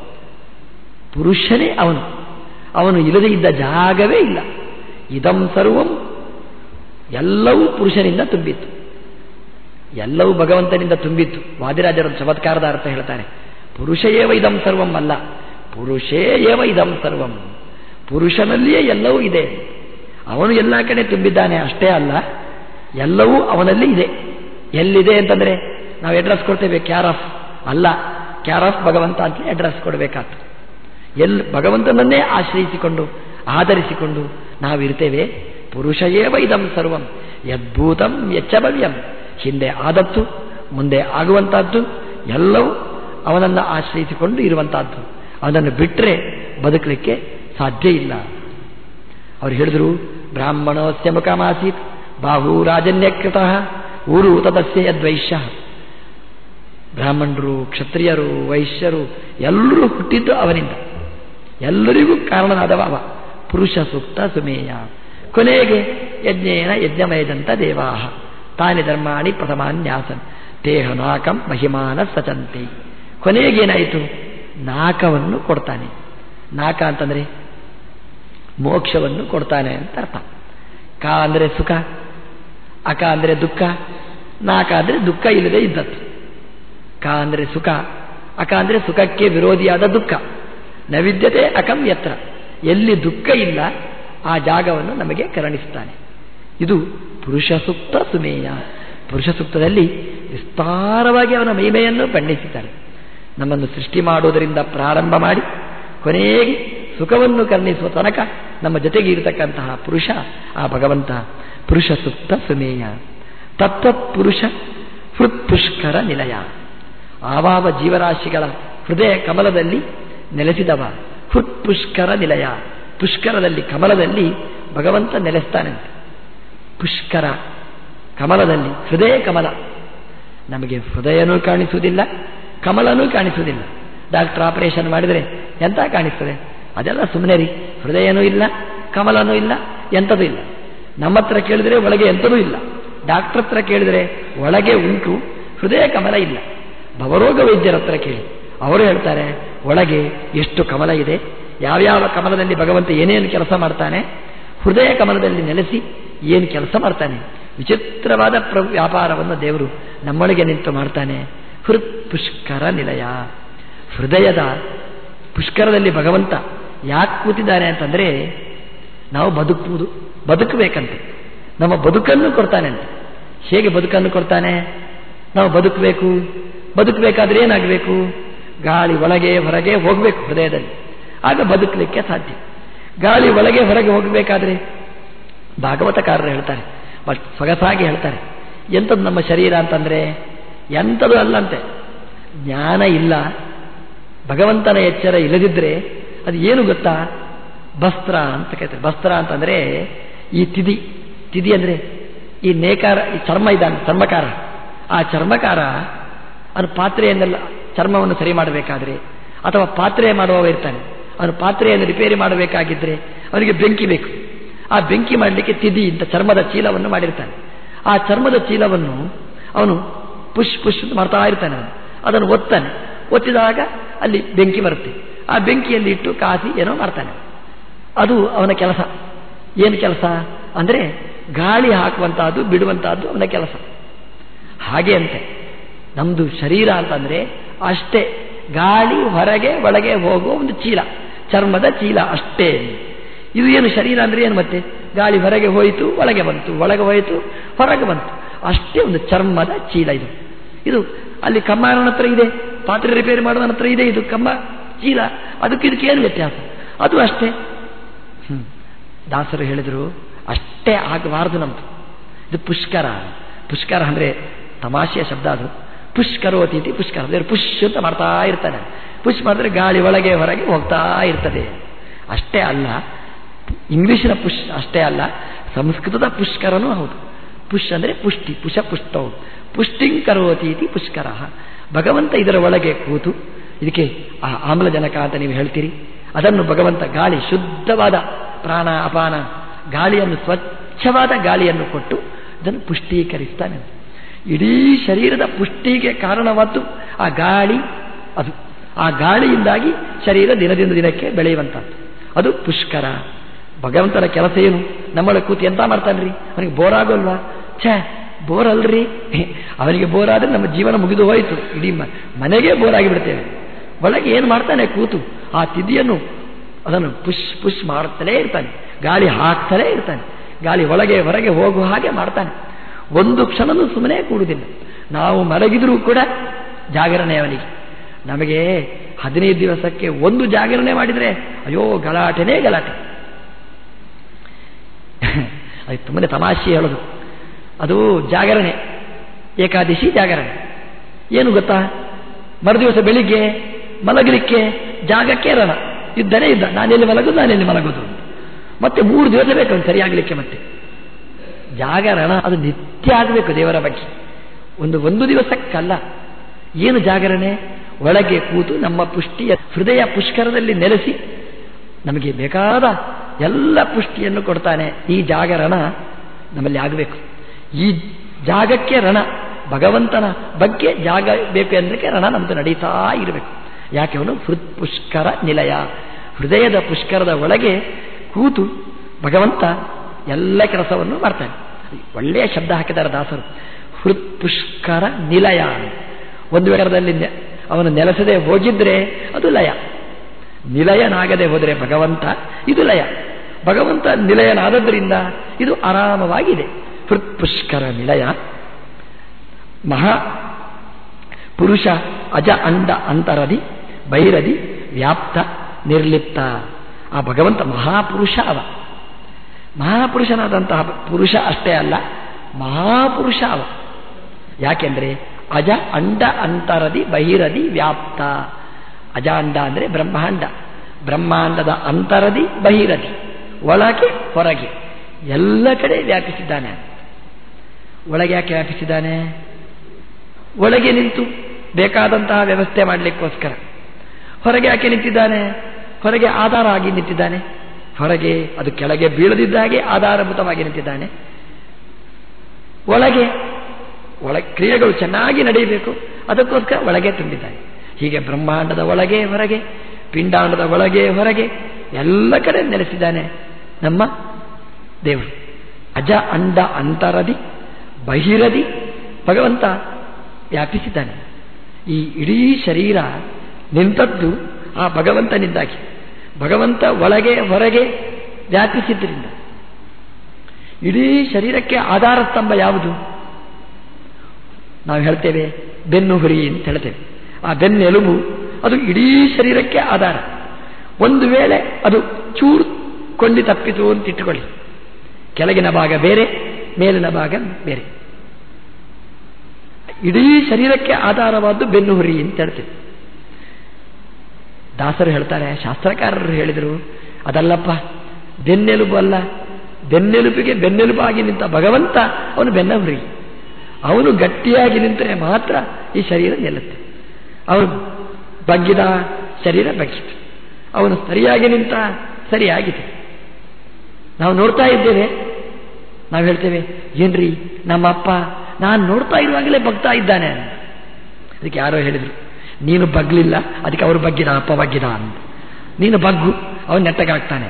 ಪುರುಷನೇ ಅವನು. ಅವನು ಇಲ್ಲದೇ ಇದ್ದ ಜಾಗವೇ ಇಲ್ಲ. ಇದಂ ಸರ್ವಂ. ಎಲ್ಲವೂ ಪುರುಷನಿಂದ ತುಂಬಿತ್ತು. ಎಲ್ಲವೂ ಭಗವಂತನಿಂದ ತುಂಬಿತ್ತು. ವಾದಿರಾಜರ ಚಮತ್ಕಾರದ ಅರ್ಥ ಹೇಳ್ತಾರೆ ಪುರುಷಯೇವ ಇದಂ ಸರ್ವಂ ಅಲ್ಲ. ಪುರುಷೇ ಇದಂ ಸರ್ವಂ. ಪುರುಷನಲ್ಲಿಯೇ ಎಲ್ಲವೂ ಇದೆ. ಅವನು ಎಲ್ಲ ಕಡೆ ತುಂಬಿದ್ದಾನೆ, ಅಷ್ಟೇ ಅಲ್ಲ. ಎಲ್ಲವೂ ಅವನಲ್ಲಿ ಇದೆ. ಎಲ್ಲಿದೆ ಅಂತಂದರೆ, ನಾವು ಅಡ್ರೆಸ್ ಕೊಡ್ತೇವೆ ಕ್ಯಾರ್ ಆಫ್ ಅಲ್ಲ ಕ್ಯಾರ್ ಆಫ್ ಭಗವಂತ ಅಂತ ಅಡ್ರೆಸ್ ಕೊಡಬೇಕಾಗ್ತದೆ. ಎಲ್ಲಿ ಭಗವಂತನನ್ನೇ ಆಶ್ರಯಿಸಿಕೊಂಡು, ಆಧರಿಸಿಕೊಂಡು ನಾವಿರ್ತೇವೆ. ಪುರುಷಯೇವ ಇದಂ ಸರ್ವಂ. ಯದ್ಭೂತಂ ಯಚ್ಚಭವ್ಯಂ ಹಿಂದೆ ಆದದ್ದು, ಮುಂದೆ ಆಗುವಂತಹದ್ದು, ಎಲ್ಲವೂ ಅವನನ್ನು ಆಶ್ರಯಿಸಿಕೊಂಡು ಇರುವಂತಹದ್ದು. ಅದನ್ನು ಬಿಟ್ಟರೆ ಬದುಕಲಿಕ್ಕೆ ಸಾಧ್ಯ ಇಲ್ಲ. ಅವ್ರು ಹೇಳಿದರು, ಬ್ರಾಹ್ಮಣೋಸ್ಯ ಮುಖಮಾಸೀತ್ ಬಾಹು ರಾಜನ್ಯಕೃತ ಊರು ತದಸ್ಯ ಯದ್ವೈಶ್ಯ ಬ್ರಾಹ್ಮಣರು, ಕ್ಷತ್ರಿಯರು, ವೈಶ್ಯರು, ಎಲ್ಲರೂ ಹುಟ್ಟಿದ್ದು ಅವನಿಂದ. ಎಲ್ಲರಿಗೂ ಕಾರಣನಾದವ ಅವ. ಪುರುಷ ಸೂಕ್ತ ಸುಮೇಯ. ಕೊನೆಗೆ ಯಜ್ಞೇನ ಯಜ್ಞಮಯದಂತ ದೇವಾಹ. ತಾನಿ ಧರ್ಮಾಣಿ ಪ್ರಥಮಾನ್ಯಾಸನ್. ದೇಹ ನಾಕಂ ಮಹಿಮಾನ ಸಚಂತಿ ಕೊನೆಗೇನಾಯಿತು? ನಾಕವನ್ನು ಕೊಡ್ತಾನೆ. ನಾಕ ಅಂತಂದರೆ ಮೋಕ್ಷವನ್ನು ಕೊಡ್ತಾನೆ ಅಂತ ಅರ್ಥ. ಕ ಅಂದರೆ ಸುಖ, ಅಕ ಅಂದರೆ ದುಃಖ, ನಾಕ ಅಂದರೆ ದುಃಖ ಇಲ್ಲದೆ ಇದ್ದದ್ದು. ಕ ಅಂದರೆ ಸುಖ, ಅಕ ಅಂದರೆ ಸುಖಕ್ಕೆ ವಿರೋಧಿಯಾದ ದುಃಖ. ನವಿದ್ಯತೆ ಅಕಂ ಯತ್ರ. ಎಲ್ಲಿ ದುಃಖ ಇಲ್ಲ, ಆ ಜಾಗವನ್ನು ನಮಗೆ ಕರುಣಿಸ್ತಾನೆ. ಇದು ಪುರುಷ ಸೂಕ್ತ ಸುಮೇಯ. ಪುರುಷ ಸೂಕ್ತದಲ್ಲಿ ವಿಸ್ತಾರವಾಗಿ ಅವನ ಮಹಿಮೆಯನ್ನು ಬಣ್ಣಿಸಿದ್ದಾರೆ. ನಮ್ಮನ್ನು ಸೃಷ್ಟಿ ಮಾಡುವುದರಿಂದ ಪ್ರಾರಂಭ ಮಾಡಿ, ಕೊನೆಗೆ ಸುಖವನ್ನು ಕರ್ಣಿಸುವ ತನಕ ನಮ್ಮ ಜೊತೆಗೆ ಇರತಕ್ಕಂತಹ ಪುರುಷ, ಆ ಭಗವಂತ ಪುರುಷ ಸುಪ್ತ ಸುಮೇಯ. ತತ್ವಪುರುಷ ಪುರುಷ ಹೃತ್ಪುಷ್ಕರ ನಿಲಯ. ಆವಾವ ಜೀವರಾಶಿಗಳ ಹೃದಯ ಕಮಲದಲ್ಲಿ ನೆಲೆಸಿದವ ಹೃತ್ಪುಷ್ಕರ ನಿಲಯ. ಪುಷ್ಕರದಲ್ಲಿ, ಕಮಲದಲ್ಲಿ ಭಗವಂತ ನೆಲೆಸ್ತಾನಂತೆ. ಪುಷ್ಕರ ಕಮಲದಲ್ಲಿ, ಹೃದಯ ಕಮಲ. ನಮಗೆ ಹೃದಯನೂ ಕಾಣಿಸುವುದಿಲ್ಲ, ಕಮಲನೂ ಕಾಣಿಸುವುದಿಲ್ಲ. ಡಾಕ್ಟರ್ ಆಪರೇಷನ್ ಮಾಡಿದರೆ ಎಂತ ಕಾಣಿಸ್ತದೆ? ಅದೆಲ್ಲ ಸುಮ್ಮನೆ ರೀ ಹೃದಯನೂ ಇಲ್ಲ, ಕಮಲನೂ ಇಲ್ಲ ಎಂಥದೂ ಇಲ್ಲ. ನಮ್ಮ ಹತ್ರ ಕೇಳಿದರೆ ಒಳಗೆ ಎಂಥದೂ ಇಲ್ಲ. ಡಾಕ್ಟರ್ ಹತ್ರ ಕೇಳಿದರೆ ಒಳಗೆ ಉಂಟು, ಹೃದಯ ಕಮಲ ಇಲ್ಲ. ಭವರೋಗ ವೈದ್ಯರ ಹತ್ರ ಕೇಳಿ. ಅವರು ಹೇಳ್ತಾರೆ, ಒಳಗೆ ಎಷ್ಟು ಕಮಲ ಇದೆ? ಯಾವ್ಯಾವ ಕಮಲದಲ್ಲಿ ಭಗವಂತ ಏನೇನು ಕೆಲಸ ಮಾಡ್ತಾನೆ? ಹೃದಯ ಕಮಲದಲ್ಲಿ ನೆಲೆಸಿ ಏನು ಕೆಲಸ ಮಾಡ್ತಾನೆ? ವಿಚಿತ್ರವಾದ ಪ್ರ ವ್ಯಾಪಾರವನ್ನು ದೇವರು ನಮ್ಮೊಳಗೆ ನಿಂತು ಮಾಡ್ತಾನೆ. ಹೃತ್ ಪುಷ್ಕರ ನಿಲಯ. ಹೃದಯದ ಪುಷ್ಕರದಲ್ಲಿ ಭಗವಂತ ಯಾಕೆ ಕೂತಿದ್ದಾನೆ ಅಂತಂದರೆ, ನಾವು ಬದುಕುವುದು, ಬದುಕಬೇಕಂತೆ. ನಮ್ಮ ಬದುಕನ್ನು ಕೊಡ್ತಾನೆ ಅಂತೆ. ಹೇಗೆ ಬದುಕನ್ನು ಕೊಡ್ತಾನೆ? ನಾವು ಬದುಕಬೇಕು. ಬದುಕಬೇಕಾದ್ರೆ ಏನಾಗಬೇಕು? ಗಾಳಿ ಒಳಗೆ ಹೊರಗೆ ಹೋಗಬೇಕು ಹೃದಯದಲ್ಲಿ. ಆಗ ಬದುಕಲಿಕ್ಕೆ ಸಾಧ್ಯ. ಗಾಳಿ ಒಳಗೆ ಹೊರಗೆ ಹೋಗಬೇಕಾದ್ರೆ ಭಾಗವತಕಾರರು ಹೇಳ್ತಾರೆ. ಬಟ್ ಸೊಗಸಾಗಿ ಹೇಳ್ತಾರೆ. ಎಂಥದ್ದು ನಮ್ಮ ಶರೀರ ಅಂತಂದರೆ ಎಂಥದ್ದು ಅಲ್ಲಂತೆ. ಜ್ಞಾನ ಇಲ್ಲ. ಭಗವಂತನ ಎಚ್ಚರ ಇಲ್ಲದಿದ್ದರೆ ಅದು ಏನು ಗೊತ್ತಾ? ಬಸ್ತ್ರ ಅಂತ ಕೇಳ್ತಾರೆ ಬಸ್ತ್ರ ಅಂತಂದರೆ ಈ ತಿದಿ. ತಿದಿ ಅಂದರೆ ಈ ನೇಕಾರ, ಈ ಚರ್ಮ ಇದ್ದಾನೆ, ಚರ್ಮಕಾರ. ಆ ಚರ್ಮಕಾರ ಅವನು ಪಾತ್ರೆಯನ್ನೆಲ್ಲ ಚರ್ಮವನ್ನು ಸರಿ ಮಾಡಬೇಕಾದ್ರೆ ಅಥವಾ ಪಾತ್ರೆ ಮಾಡುವವ ಇರ್ತಾನೆ. ಅವನು ಪಾತ್ರೆಯನ್ನು ರಿಪೇರಿ ಮಾಡಬೇಕಾಗಿದ್ದರೆ ಅವನಿಗೆ ಬೆಂಕಿ ಬೇಕು. ಆ ಬೆಂಕಿ ಮಾಡಲಿಕ್ಕೆ ತಿದಿ ಅಂತ ಚರ್ಮದ ಚೀಲವನ್ನು ಮಾಡಿರ್ತಾನೆ. ಆ ಚರ್ಮದ ಚೀಲವನ್ನು ಅವನು ಪುಷ್ ಪುಷ್ ಮಾಡ್ತಾ ಇರ್ತಾನೆ ಅವನು. ಅದನ್ನು ಒತ್ತಾನೆ. ಒತ್ತಿದಾಗ ಅಲ್ಲಿ ಬೆಂಕಿ ಬರುತ್ತೆ. ಆ ಬೆಂಕಿಯಲ್ಲಿ ಇಟ್ಟು ಕಾಸಿ ಏನೋ ಮಾಡ್ತಾನೆ. ಅದು ಅವನ ಕೆಲಸ. ಏನು ಕೆಲಸ? ಅಂದರೆ ಗಾಳಿ ಹಾಕುವಂತಹದ್ದು, ಬಿಡುವಂತಹದ್ದು ಅವನ ಕೆಲಸ. ಹಾಗೆ ಅಂತೆ. ನಮ್ಮದು ಶರೀರ ಅಂತಂದರೆ ಅಷ್ಟೇ. ಗಾಳಿ ಹೊರಗೆ ಒಳಗೆ ಹೋಗುವ ಒಂದು ಚೀಲ. ಚರ್ಮದ ಚೀಲ ಅಷ್ಟೇ. ಇದು ಏನು ಶರೀರ ಅಂದರೆ ಏನು ಮತ್ತೆ? ಗಾಳಿ ಹೊರಗೆ ಹೋಯಿತು, ಒಳಗೆ ಬಂತು, ಒಳಗೆ ಹೋಯಿತು, ಹೊರಗೆ ಬಂತು. ಅಷ್ಟೇ ಒಂದು ಚರ್ಮದ ಚೀಲ ಇದು. ಇದು ಅಲ್ಲಿ ಕಮ್ಮಾರನ ಹತ್ರ ಇದೆ, ಪಾತ್ರೆ ರಿಪೇರಿ ಮಾಡೋದನ್ನ ಹತ್ರ ಇದೆ ಇದು ಕಮ್ಮ ಚೀಲ. ಅದಕ್ಕೆ ಇದಕ್ಕೆ ಏನು ವ್ಯತ್ಯಾಸ? ಅದು ಅಷ್ಟೇ. ದಾಸರು ಹೇಳಿದರು, ಅಷ್ಟೇ ಆಗಬಾರದು ನಮ್ದು. ಇದು ಪುಷ್ಕರ. ಪುಷ್ಕರ ಅಂದರೆ ತಮಾಷೆಯ ಶಬ್ದ ಅದು. ಪುಷ್ಕರೋತಿ ಪುಷ್ಕರ. ಅಂದರೆ ಪುಷ್ ಅಂತ ಮಾಡ್ತಾ ಇರ್ತಾನೆ. ಪುಷ್ ಮಾಡಿದ್ರೆ ಗಾಳಿ ಒಳಗೆ ಹೊರಗೆ ಹೋಗ್ತಾ ಇರ್ತದೆ. ಅಷ್ಟೇ ಅಲ್ಲ ಇಂಗ್ಲಿಷಿನ ಪುಷ್ ಅಷ್ಟೇ ಅಲ್ಲ, ಸಂಸ್ಕೃತದ ಪುಷ್ಕರನೂ ಹೌದು. ಪುಷ್ ಅಂದರೆ ಪುಷ್ಟಿ, ಪುಷ ಪುಷ್ಟವು ಪುಷ್ಟಿಂಗ್ ಕರೋತಿ ಇತಿ ಪುಷ್ಕರ. ಭಗವಂತ ಇದರ ಒಳಗೆ ಕೂತು, ಇದಕ್ಕೆ ಆ ಆಮ್ಲಜನಕ ಅಂತ ನೀವು ಹೇಳ್ತೀರಿ, ಅದನ್ನು ಭಗವಂತ ಗಾಳಿ, ಶುದ್ಧವಾದ ಪ್ರಾಣ ಅಪಾನ ಗಾಳಿಯನ್ನು, ಸ್ವಚ್ಛವಾದ ಗಾಳಿಯನ್ನು ಕೊಟ್ಟು ಅದನ್ನು ಪುಷ್ಟೀಕರಿಸ್ತಾನೆ. ಇಡೀ ಶರೀರದ ಪುಷ್ಟಿಗೆ ಕಾರಣವಾದ್ದು ಆ ಗಾಳಿ, ಅದು ಆ ಗಾಳಿಯಿಂದಾಗಿ ಶರೀರ ದಿನದಿಂದ ದಿನಕ್ಕೆ ಬೆಳೆಯುವಂಥದ್ದು. ಅದು ಪುಷ್ಕರ. ಭಗವಂತನ ಕೆಲಸ ಏನು? ನಮ್ಮಳ ಕೂತು ಎಂತ ಮಾಡ್ತಾನ್ರಿ? ಅವನಿಗೆ ಬೋರ್ ಆಗೋಲ್ವಾ? ಛೇ ಬೋರ್ ಅಲ್ರಿ. ಅವನಿಗೆ ಬೋರ್ ಆದರೆ ನಮ್ಮ ಜೀವನ ಮುಗಿದು ಹೋಯಿತು. ಇಡೀ ಮನೆಗೆ ಬೋರ್ ಆಗಿಬಿಡ್ತೇವೆ. ಒಳಗೆ ಏನು ಮಾಡ್ತಾನೆ ಕೂತು? ಆ ತಿದಿಯನ್ನು ಅದನ್ನು ಪುಷ್ ಪುಷ್ ಮಾಡ್ತಲೇ ಇರ್ತಾನೆ. ಗಾಳಿ ಹಾಕ್ತಲೇ ಇರ್ತಾನೆ. ಗಾಳಿ ಒಳಗೆ, ಹೊರಗೆ ಹೋಗುವ ಹಾಗೆ ಮಾಡ್ತಾನೆ. ಒಂದು ಕ್ಷಣನೂ ಸುಮ್ಮನೆ ಕೂಡುದಿಲ್ಲ. ನಾವು ಮಲಗಿದರೂ ಕೂಡ ಜಾಗರಣೆ ಅವನಿಗೆ. ನಮಗೆ ಹದಿನೈದು ದಿವಸಕ್ಕೆ ಒಂದು ಜಾಗರಣೆ ಮಾಡಿದರೆ, ಅಯ್ಯೋ, ಗಲಾಟೆನೇ ಗಲಾಟೆ. (laughs) ಅದು ತುಂಬನೇ ತಮಾಷೆ ಹೇಳೋದು. ಅದು ಜಾಗರಣೆ, ಏಕಾದಶಿ ಜಾಗರಣೆ. ಏನು ಗೊತ್ತಾ? ಮರುದಿವಸ ಬೆಳಿಗ್ಗೆ ಮಲಗಲಿಕ್ಕೆ ಜಾಗಕ್ಕೆ ಇರೋಣ ಇದ್ದನೇ ಇದ್ದ. ನಾನೆಲ್ಲಿ ಮಲಗೋದು ನಾನೆಲ್ಲಿ ಮಲಗೋದು ಮತ್ತೆ ಮೂರು ದಿವಸ ಬೇಕು ಅವನು ಸರಿಯಾಗಲಿಕ್ಕೆ ಮತ್ತೆ. ಜಾಗರಣ ಅದು ನಿತ್ಯ ಆಗಬೇಕು ದೇವರ ಬಗ್ಗೆ. ಒಂದು ಒಂದು ದಿವಸಕ್ಕಲ್ಲ. ಏನು ಜಾಗರಣೆ? ಒಳಗೆ ಕೂತು ನಮ್ಮ ಪುಷ್ಟಿಯ ಹೃದಯ ಪುಷ್ಕರದಲ್ಲಿ ನೆಲೆಸಿ ನಮಗೆ ಬೇಕಾದ ಎಲ್ಲ ಪುಷ್ಟಿಯನ್ನು ಕೊಡ್ತಾನೆ ಈ ಜಾಗ ರಣ ನಮ್ಮಲ್ಲಿ ಆಗಬೇಕು. ಈ ಜಾಗಕ್ಕೆ ರಣ, ಭಗವಂತನ ಬಗ್ಗೆ ಜಾಗ ಬೇಕು ಅಂದ್ರೆ ರಣ ನಮ್ದು ನಡೀತಾ ಇರಬೇಕು. ಯಾಕೆ ಅವನು ಹೃತ್ ಪುಷ್ಕರ ನಿಲಯ. ಹೃದಯದ ಪುಷ್ಕರದ ಒಳಗೆ ಕೂತು ಭಗವಂತ ಎಲ್ಲ ಕೆಲಸವನ್ನು ಮಾಡ್ತಾನೆ. ಒಳ್ಳೆಯ ಶಬ್ದ ಹಾಕಿದ್ದಾರೆ ದಾಸರು. ಹೃತ್ ಪುಷ್ಕರ ನಿಲಯ ಒಂದು ವೇಳದಲ್ಲಿ ಅವನು ನೆಲೆಸದೆ ಹೋಗಿದ್ರೆ ಅದು ಲಯ. ನಿಲಯನಾಗದೆ ಹೋದರೆ ಭಗವಂತ, ಇದು ಲಯ. ಭಗವಂತ ನಿಲಯನಾದದ್ರಿಂದ ಇದು ಆರಾಮವಾಗಿದೆ. ಪುಷ್ಕರ ನಿಲಯ. ಮಹಾ, ಪುರುಷ, ಅಜ ಅಂಡ ಅಂತರದಿ, ಬೈರದಿ, ವ್ಯಾಪ್ತ, ನಿರ್ಲಿಪ್ತ. ಆ ಭಗವಂತ ಮಹಾಪುರುಷ ಅವ. ಮಹಾಪುರುಷನಾದಂತಹ ಪುರುಷ ಅಷ್ಟೇ ಅಲ್ಲ, ಮಹಾಪುರುಷ ಅವ. ಯಾಕೆಂದ್ರೆ ಅಜ ಅಂಡ ಅಂತರದಿ, ಬಹಿರದಿ, ವ್ಯಾಪ್ತ. ಅಜ ಅಂಡ ಅಂದರೆ ಬ್ರಹ್ಮಾಂಡ. ಬ್ರಹ್ಮಾಂಡದ ಅಂತರದಿ, ಬಹಿರದಿ, ಒಳಗೆ, ಹೊರಗೆ. ಎಲ್ಲ ಕಡೆ ವ್ಯಾಪಿಸಿದ್ದಾನೆ. ಒಳಗೆ ಯಾಕೆ ವ್ಯಾಪಿಸಿದ್ದಾನೆ? ಒಳಗೆ ನಿಂತು ಬೇಕಾದಂತಹ ವ್ಯವಸ್ಥೆ ಮಾಡಲಿಕ್ಕೋಸ್ಕರ. ಹೊರಗೆ ಯಾಕೆ ನಿಂತಿದ್ದಾನೆ? ಹೊರಗೆ ಆಧಾರ ಆಗಿ ನಿಂತಿದ್ದಾನೆ. ಹೊರಗೆ ಅದು ಕೆಳಗೆ ಬೀಳದಿದ್ದಾಗೆ ಆಧಾರಭೂತವಾಗಿ ನಿಂತಿದ್ದಾನೆ. ಒಳಗೆ, ಒಳ ಕ್ರಿಯೆಗಳು ಚೆನ್ನಾಗಿ ನಡೆಯಬೇಕು. ಅದಕ್ಕೋಸ್ಕರ ಒಳಗೆ ತುಂಬಿದ್ದಾನೆ. ಹೀಗೆ ಬ್ರಹ್ಮಾಂಡದ ಒಳಗೆ, ಹೊರಗೆ, ಪಿಂಡಾಂಡದ ಒಳಗೆ, ಹೊರಗೆ ಎಲ್ಲ ಕಡೆ ನೆಲೆಸಿದ್ದಾನೆ ನಮ್ಮ ದೇವರು. ಅಜ, ಅಂಡ, ಅಂತರದಿ, ಬಹಿರದಿ, ಭಗವಂತ ವ್ಯಾಪಿಸಿದ್ದಾನೆ. ಈ ಇಡೀ ಶರೀರ ನಿಂತದ್ದು ಆ ಭಗವಂತನಿಂದಾಗಿ. ಭಗವಂತ ಒಳಗೆ, ಹೊರಗೆ ವ್ಯಾಪಿಸಿದ್ದರಿಂದ. ಇಡೀ ಶರೀರಕ್ಕೆ ಆಧಾರ ಸ್ತಂಭ ಯಾವುದು? ನಾವು ಹೇಳ್ತೇವೆ ಬೆನ್ನು ಹುರಿ ಅಂತ ಹೇಳ್ತೇವೆ. ಆ ಬೆನ್ನೆಲುಬು ಅದು ಇಡೀ ಶರೀರಕ್ಕೆ ಆಧಾರ. ಒಂದು ವೇಳೆ ಅದು ಚೂರು ಕೊಂಡಿ ತಪ್ಪಿತು ಅಂತ ಇಟ್ಟುಕೊಳ್ಳಿ. ಕೆಳಗಿನ ಭಾಗ ಬೇರೆ, ಮೇಲಿನ ಭಾಗ ಬೇರೆ. ಇಡೀ ಶರೀರಕ್ಕೆ ಆಧಾರವಾದ್ದು ಬೆನ್ನು ಹುರಿ ಅಂತ ಹೇಳ್ತೀವಿ. ದಾಸರು ಹೇಳ್ತಾರೆ, ಶಾಸ್ತ್ರಕಾರರು ಹೇಳಿದರು, ಅದಲ್ಲಪ್ಪ, ಬೆನ್ನೆಲುಬು ಅಲ್ಲ, ಬೆನ್ನೆಲುಬಿಗೆ ಬೆನ್ನೆಲುಬಾಗಿ ನಿಂತ ಭಗವಂತ, ಅವನು ಬೆನ್ನ ಹುರಿ. ಅವನು ಗಟ್ಟಿಯಾಗಿ ನಿಂತರೆ ಮಾತ್ರ ಈ ಶರೀರ ನಿಲ್ಲುತ್ತೆ. ಅವನು ಬಗ್ಗಿದ ಶರೀರ ಬಗ್ಗಿತು ಅವನು ಸರಿಯಾಗಿ ನಿಂತ ಸರಿಯಾಗಿದೆ. ನಾವು ನೋಡ್ತಾ ಇದ್ದೇವೆ. ನಾವು ಹೇಳ್ತೇವೆ, ಏನ್ರಿ ನಮ್ಮಪ್ಪ ನಾನು ನೋಡ್ತಾ ಇರುವಾಗಲೇ ಬಗ್ತಾ ಇದ್ದಾನೆ ಅದಕ್ಕೆ ಯಾರೋ ಹೇಳಿದರು, ನೀನು ಬಗ್ಲಿಲ್ಲ, ಅದಕ್ಕೆ ಅವರು ಬಗ್ಗಿದ, ಅಪ್ಪ ಬಗ್ಗಿದ ಅಂತ. ನೀನು ಬಗ್ಗು, ಅವನು ನೆಟ್ಟಗಾಗ್ತಾನೆ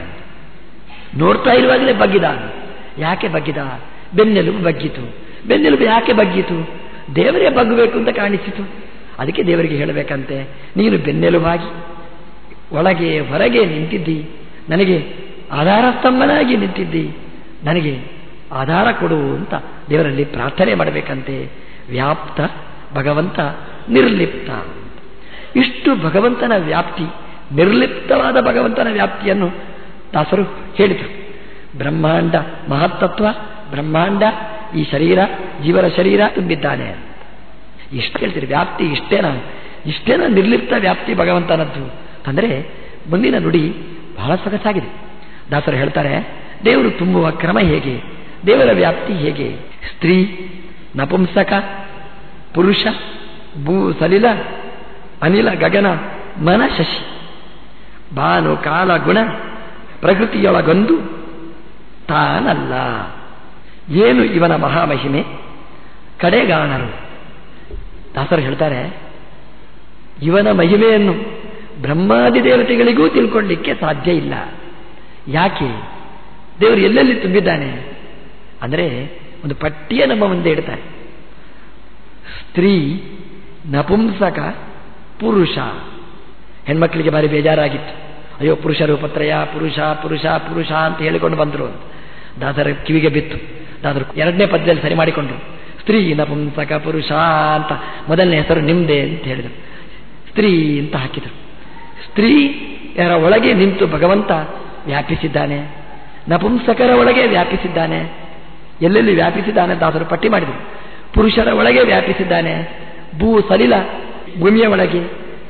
ನೋಡ್ತಾ ಇರುವಾಗಲೇ ಬಗ್ಗಿದ ಯಾಕೆ ಬಗ್ಗಿದ? ಬೆನ್ನೆಲುಬು ಬಗ್ಗಿತು. ಬೆನ್ನೆಲುಬು ಯಾಕೆ ಬಗ್ಗಿತು? ದೇವರೇ ಬಗ್ಗಬೇಕು ಅಂತ ಕಾಣಿಸಿತು. ಅದಕ್ಕೆ ದೇವರಿಗೆ ಹೇಳಬೇಕಂತೆ. ನೀನು ಬೆನ್ನೆಲುಬಾಗಿ, ಒಳಗೆ, ಹೊರಗೆ ನಿಂತಿದ್ದಿ. ನನಗೆ ಆಧಾರ ಸ್ತಂಭನಾಗಿ ನಿಂತಿದ್ದಿ. ನನಗೆ ಆಧಾರ ಕೊಡು ಅಂತ ದೇವರಲ್ಲಿ ಪ್ರಾರ್ಥನೆ ಮಾಡಬೇಕಂತೆ. ವ್ಯಾಪ್ತ ಭಗವಂತ ನಿರ್ಲಿಪ್ತ. ಇಷ್ಟು ಭಗವಂತನ ವ್ಯಾಪ್ತಿ, ನಿರ್ಲಿಪ್ತವಾದ ಭಗವಂತನ ವ್ಯಾಪ್ತಿಯನ್ನು ದಾಸರು ಹೇಳಿದರು. ಬ್ರಹ್ಮಾಂಡ ಮಹತ್ತತ್ವ, ಬ್ರಹ್ಮಾಂಡ ಈ ಶರೀರ, ಜೀವನ ಶರೀರ ತುಂಬಿದ್ದಾನೆ. ಇಷ್ಟು ಹೇಳ್ತೀರಿ, ವ್ಯಾಪ್ತಿ ಇಷ್ಟೇನಾ ಇಷ್ಟೇನ ನಿರ್ಲಿಪ್ತ ವ್ಯಾಪ್ತಿ ಭಗವಂತನದ್ದು. ಅಂದರೆ, ಮುಂದಿನ ನುಡಿ ಬಹಳ ಸೊಗಸಾಗಿದೆ. ದಾಸರು ಹೇಳ್ತಾರೆ, ದೇವರು ತುಂಬುವ ಕ್ರಮ ಹೇಗೆ? ದೇವರ ವ್ಯಾಪ್ತಿ ಹೇಗೆ? ಸ್ತ್ರೀ, ನಪುಂಸಕ, ಪುರುಷ, ಭೂ ಸಲಿಲ, ಅನಿಲ ಗಗನ, ಮನ ಶಶಿ. ಬಾನು ಕಾಲ ಗುಣ, ಪ್ರಕೃತಿಯೊಳಗೊಂದು ತಾನಲ್ಲ. ಏನು ಇವನ ಮಹಾಮಹಿಮೆ? ಕಡೆಗಾಣರು. ದಾಸರು ಹೇಳ್ತಾರೆ, ಇವನ ಮಹಿಮೆಯನ್ನು ಬ್ರಹ್ಮಾದಿ ದೇವತೆಗಳಿಗೂ ತಿಳ್ಕೊಳ್ಳಿಕ್ಕೆ ಸಾಧ್ಯ ಇಲ್ಲ. ಯಾಕೆ? ದೇವರು ಎಲ್ಲೆಲ್ಲಿ ತುಂಬಿದ್ದಾನೆ? ಅಂದರೆ ಒಂದು ಪಟ್ಟಿಯ ನಮ್ಮ ಮುಂದೆ ಇಡ್ತಾರೆ. ಸ್ತ್ರೀ ನಪುಂಸಕ ಪುರುಷ. ಹೆಣ್ಮಕ್ಳಿಗೆ ಬಾರಿ ಬೇಜಾರಾಗಿತ್ತು. ಅಯ್ಯೋ, ಪುರುಷ ರೂಪತ್ರಯ, ಪುರುಷ ಪುರುಷ ಪುರುಷ ಅಂತ ಹೇಳಿಕೊಂಡು ಬಂದರು ದಾಸರ ಕಿವಿಗೆ ಬಿತ್ತು. ದಾದರು ಎರಡನೇ ಪದ್ಯದಲ್ಲಿ ಸರಿ ಮಾಡಿಕೊಂಡ್ರು. ಸ್ತ್ರೀ ನಪುಂಸಕ ಪುರುಷ ಅಂತ ಮೊದಲನೇ ಹೆಸರು ನಿಮ್ದೆ ಅಂತ ಹೇಳಿದರು. ಸ್ತ್ರೀ ಅಂತ ಹಾಕಿದರು. ಸ್ತ್ರೀ ಯಾರ ಒಳಗೆ ನಿಂತು ಭಗವಂತ ವ್ಯಾಪಿಸಿದ್ದಾನೆ, ನಪುಂಸಕರ ಒಳಗೆ ವ್ಯಾಪಿಸಿದ್ದಾನೆ, ಎಲ್ಲೆಲ್ಲಿ ವ್ಯಾಪಿಸಿದ್ದಾನೆ ದಾಸರು ಪಟ್ಟಿ ಮಾಡಿದರು. ಪುರುಷರ ಒಳಗೆ ವ್ಯಾಪಿಸಿದ್ದಾನೆ, ಭೂ ಸಲಿಲ ಭೂಮಿಯ ಒಳಗೆ,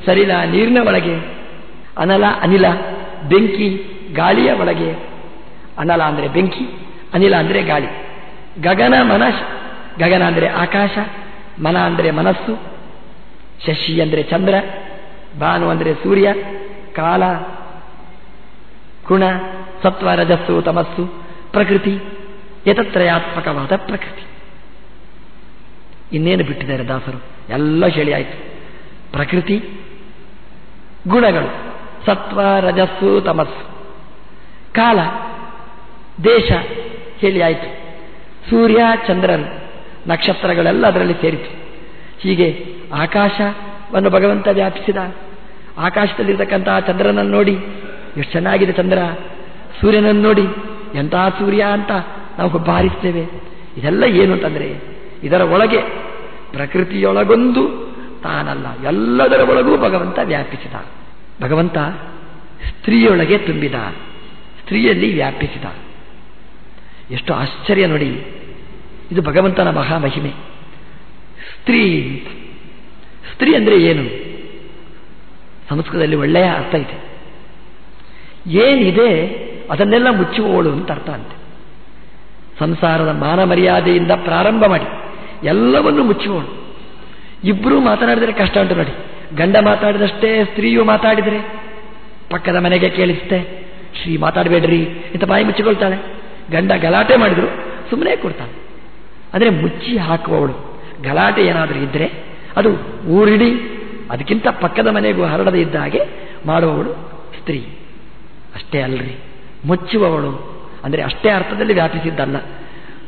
ಸಲಿಲ ನೀರಿನ ಒಳಗೆ, ಅನಲ ಅನಿಲ, ಬೆಂಕಿ ಗಾಳಿಯ ಒಳಗೆ. ಅನಲ ಅಂದರೆ ಬೆಂಕಿ, ಅನಿಲ ಅಂದರೆ ಗಾಳಿ. ಗಗನ ಮನಸ್ ಗಗನ ಅಂದರೆ ಆಕಾಶ, ಮನ ಅಂದರೆ ಮನಸ್ಸು, ಶಶಿ ಅಂದರೆ ಚಂದ್ರ, ಭಾನು ಅಂದರೆ ಸೂರ್ಯ, ಕಾಲ ಗುಣ ಸತ್ವ, ರಜಸ್ಸು, ತಮಸ್ಸು, ಪ್ರಕೃತಿ ಯತತ್ರಯಾತ್ಮಕವಾದ ಪ್ರಕೃತಿ. ಇನ್ನೇನು ಬಿಟ್ಟಿದ್ದಾರೆ ದಾಸರು? ಎಲ್ಲ ಹೇಳಿ ಆಯಿತು. ಪ್ರಕೃತಿ, ಗುಣಗಳು, ಸತ್ವ, ರಜಸ್ಸು, ತಮಸ್ಸು. ಕಾಲ, ದೇಶ ಹೇಳಿ ಆಯಿತು. ಸೂರ್ಯ ಚಂದ್ರರು ನಕ್ಷತ್ರಗಳೆಲ್ಲ ಅದರಲ್ಲಿ ಸೇರಿತು ಹೀಗೆ ಆಕಾಶವನ್ನು ಭಗವಂತ ವ್ಯಾಪಿಸಿದ. ಆಕಾಶದಲ್ಲಿರ್ತಕ್ಕಂತಹ ಚಂದ್ರನನ್ನು ನೋಡಿ, ಎಷ್ಟು ಚೆನ್ನಾಗಿದೆ ಚಂದ್ರ. ಸೂರ್ಯನನ್ನು ನೋಡಿ ಎಂತಹ ಸೂರ್ಯ ಅಂತ ನಾವು ಬಾರಿಸ್ತೇವೆ ಇದೆಲ್ಲ ಏನು ಅಂತಂದರೆ, ಇದರ ಒಳಗೆ ಪ್ರಕೃತಿಯೊಳಗೊಂದು ತಾನಲ್ಲ, ಎಲ್ಲದರ ಒಳಗೂ ಭಗವಂತ ವ್ಯಾಪಿಸಿದ. ಭಗವಂತ ಸ್ತ್ರೀಯೊಳಗೆ ತುಂಬಿದ, ಸ್ತ್ರೀಯಲ್ಲಿ ವ್ಯಾಪಿಸಿದ. ಎಷ್ಟು ಆಶ್ಚರ್ಯ ನೋಡಿ ಇದು ಭಗವಂತನ ಮಹಾಮಹಿಮೆ. ಸ್ತ್ರೀ ಸ್ತ್ರೀ ಅಂದರೆ ಏನು? ಸಂಸ್ಕೃತದಲ್ಲಿ ಒಳ್ಳೆಯ ಅರ್ಥ ಇದೆ. ಏನಿದೆ ಅದನ್ನೆಲ್ಲ ಮುಚ್ಚುವವಳು ಅಂತ ಅರ್ಥ ಅಂತೆ. ಸಂಸಾರದ ಮಾನ ಮರ್ಯಾದೆಯಿಂದ ಪ್ರಾರಂಭ ಮಾಡಿ, ಎಲ್ಲವನ್ನು ಮುಚ್ಚುವವಳು. ಇಬ್ಬರೂ ಮಾತನಾಡಿದರೆ ಕಷ್ಟ ಉಂಟು ನೋಡಿ. ಗಂಡ ಮಾತಾಡಿದಷ್ಟೇ ಸ್ತ್ರೀಯು ಮಾತಾಡಿದರೆ? ಪಕ್ಕದ ಮನೆಗೆ ಕೇಳಿಸುತ್ತೆ ಶ್ರೀ ಮಾತಾಡಬೇಡ್ರಿ ಇಂಥ ಬಾಯಿ ಮುಚ್ಚಿಕೊಳ್ತಾಳೆ. ಗಂಡ ಗಲಾಟೆ ಮಾಡಿದ್ರು ಸುಮ್ಮನೆ ಕೊಡ್ತಾಳೆ. ಅಂದರೆ ಮುಚ್ಚಿ ಹಾಕುವವಳು. ಗಲಾಟೆ ಏನಾದರೂ ಇದ್ದರೆ ಅದು ಊರಿಡಿ, ಅದಕ್ಕಿಂತ ಪಕ್ಕದ ಮನೆಗೂ ಹರಡದೇ ಇದ್ದ ಹಾಗೆ ಮಾಡುವವಳು ಸ್ತ್ರೀ. ಅಷ್ಟೇ ಅಲ್ಲರಿ ಮುಚ್ಚುವವಳು ಅಂದರೆ ಅಷ್ಟೇ ಅರ್ಥದಲ್ಲಿ ವ್ಯಾಪಿಸಿದ್ದಲ್ಲ.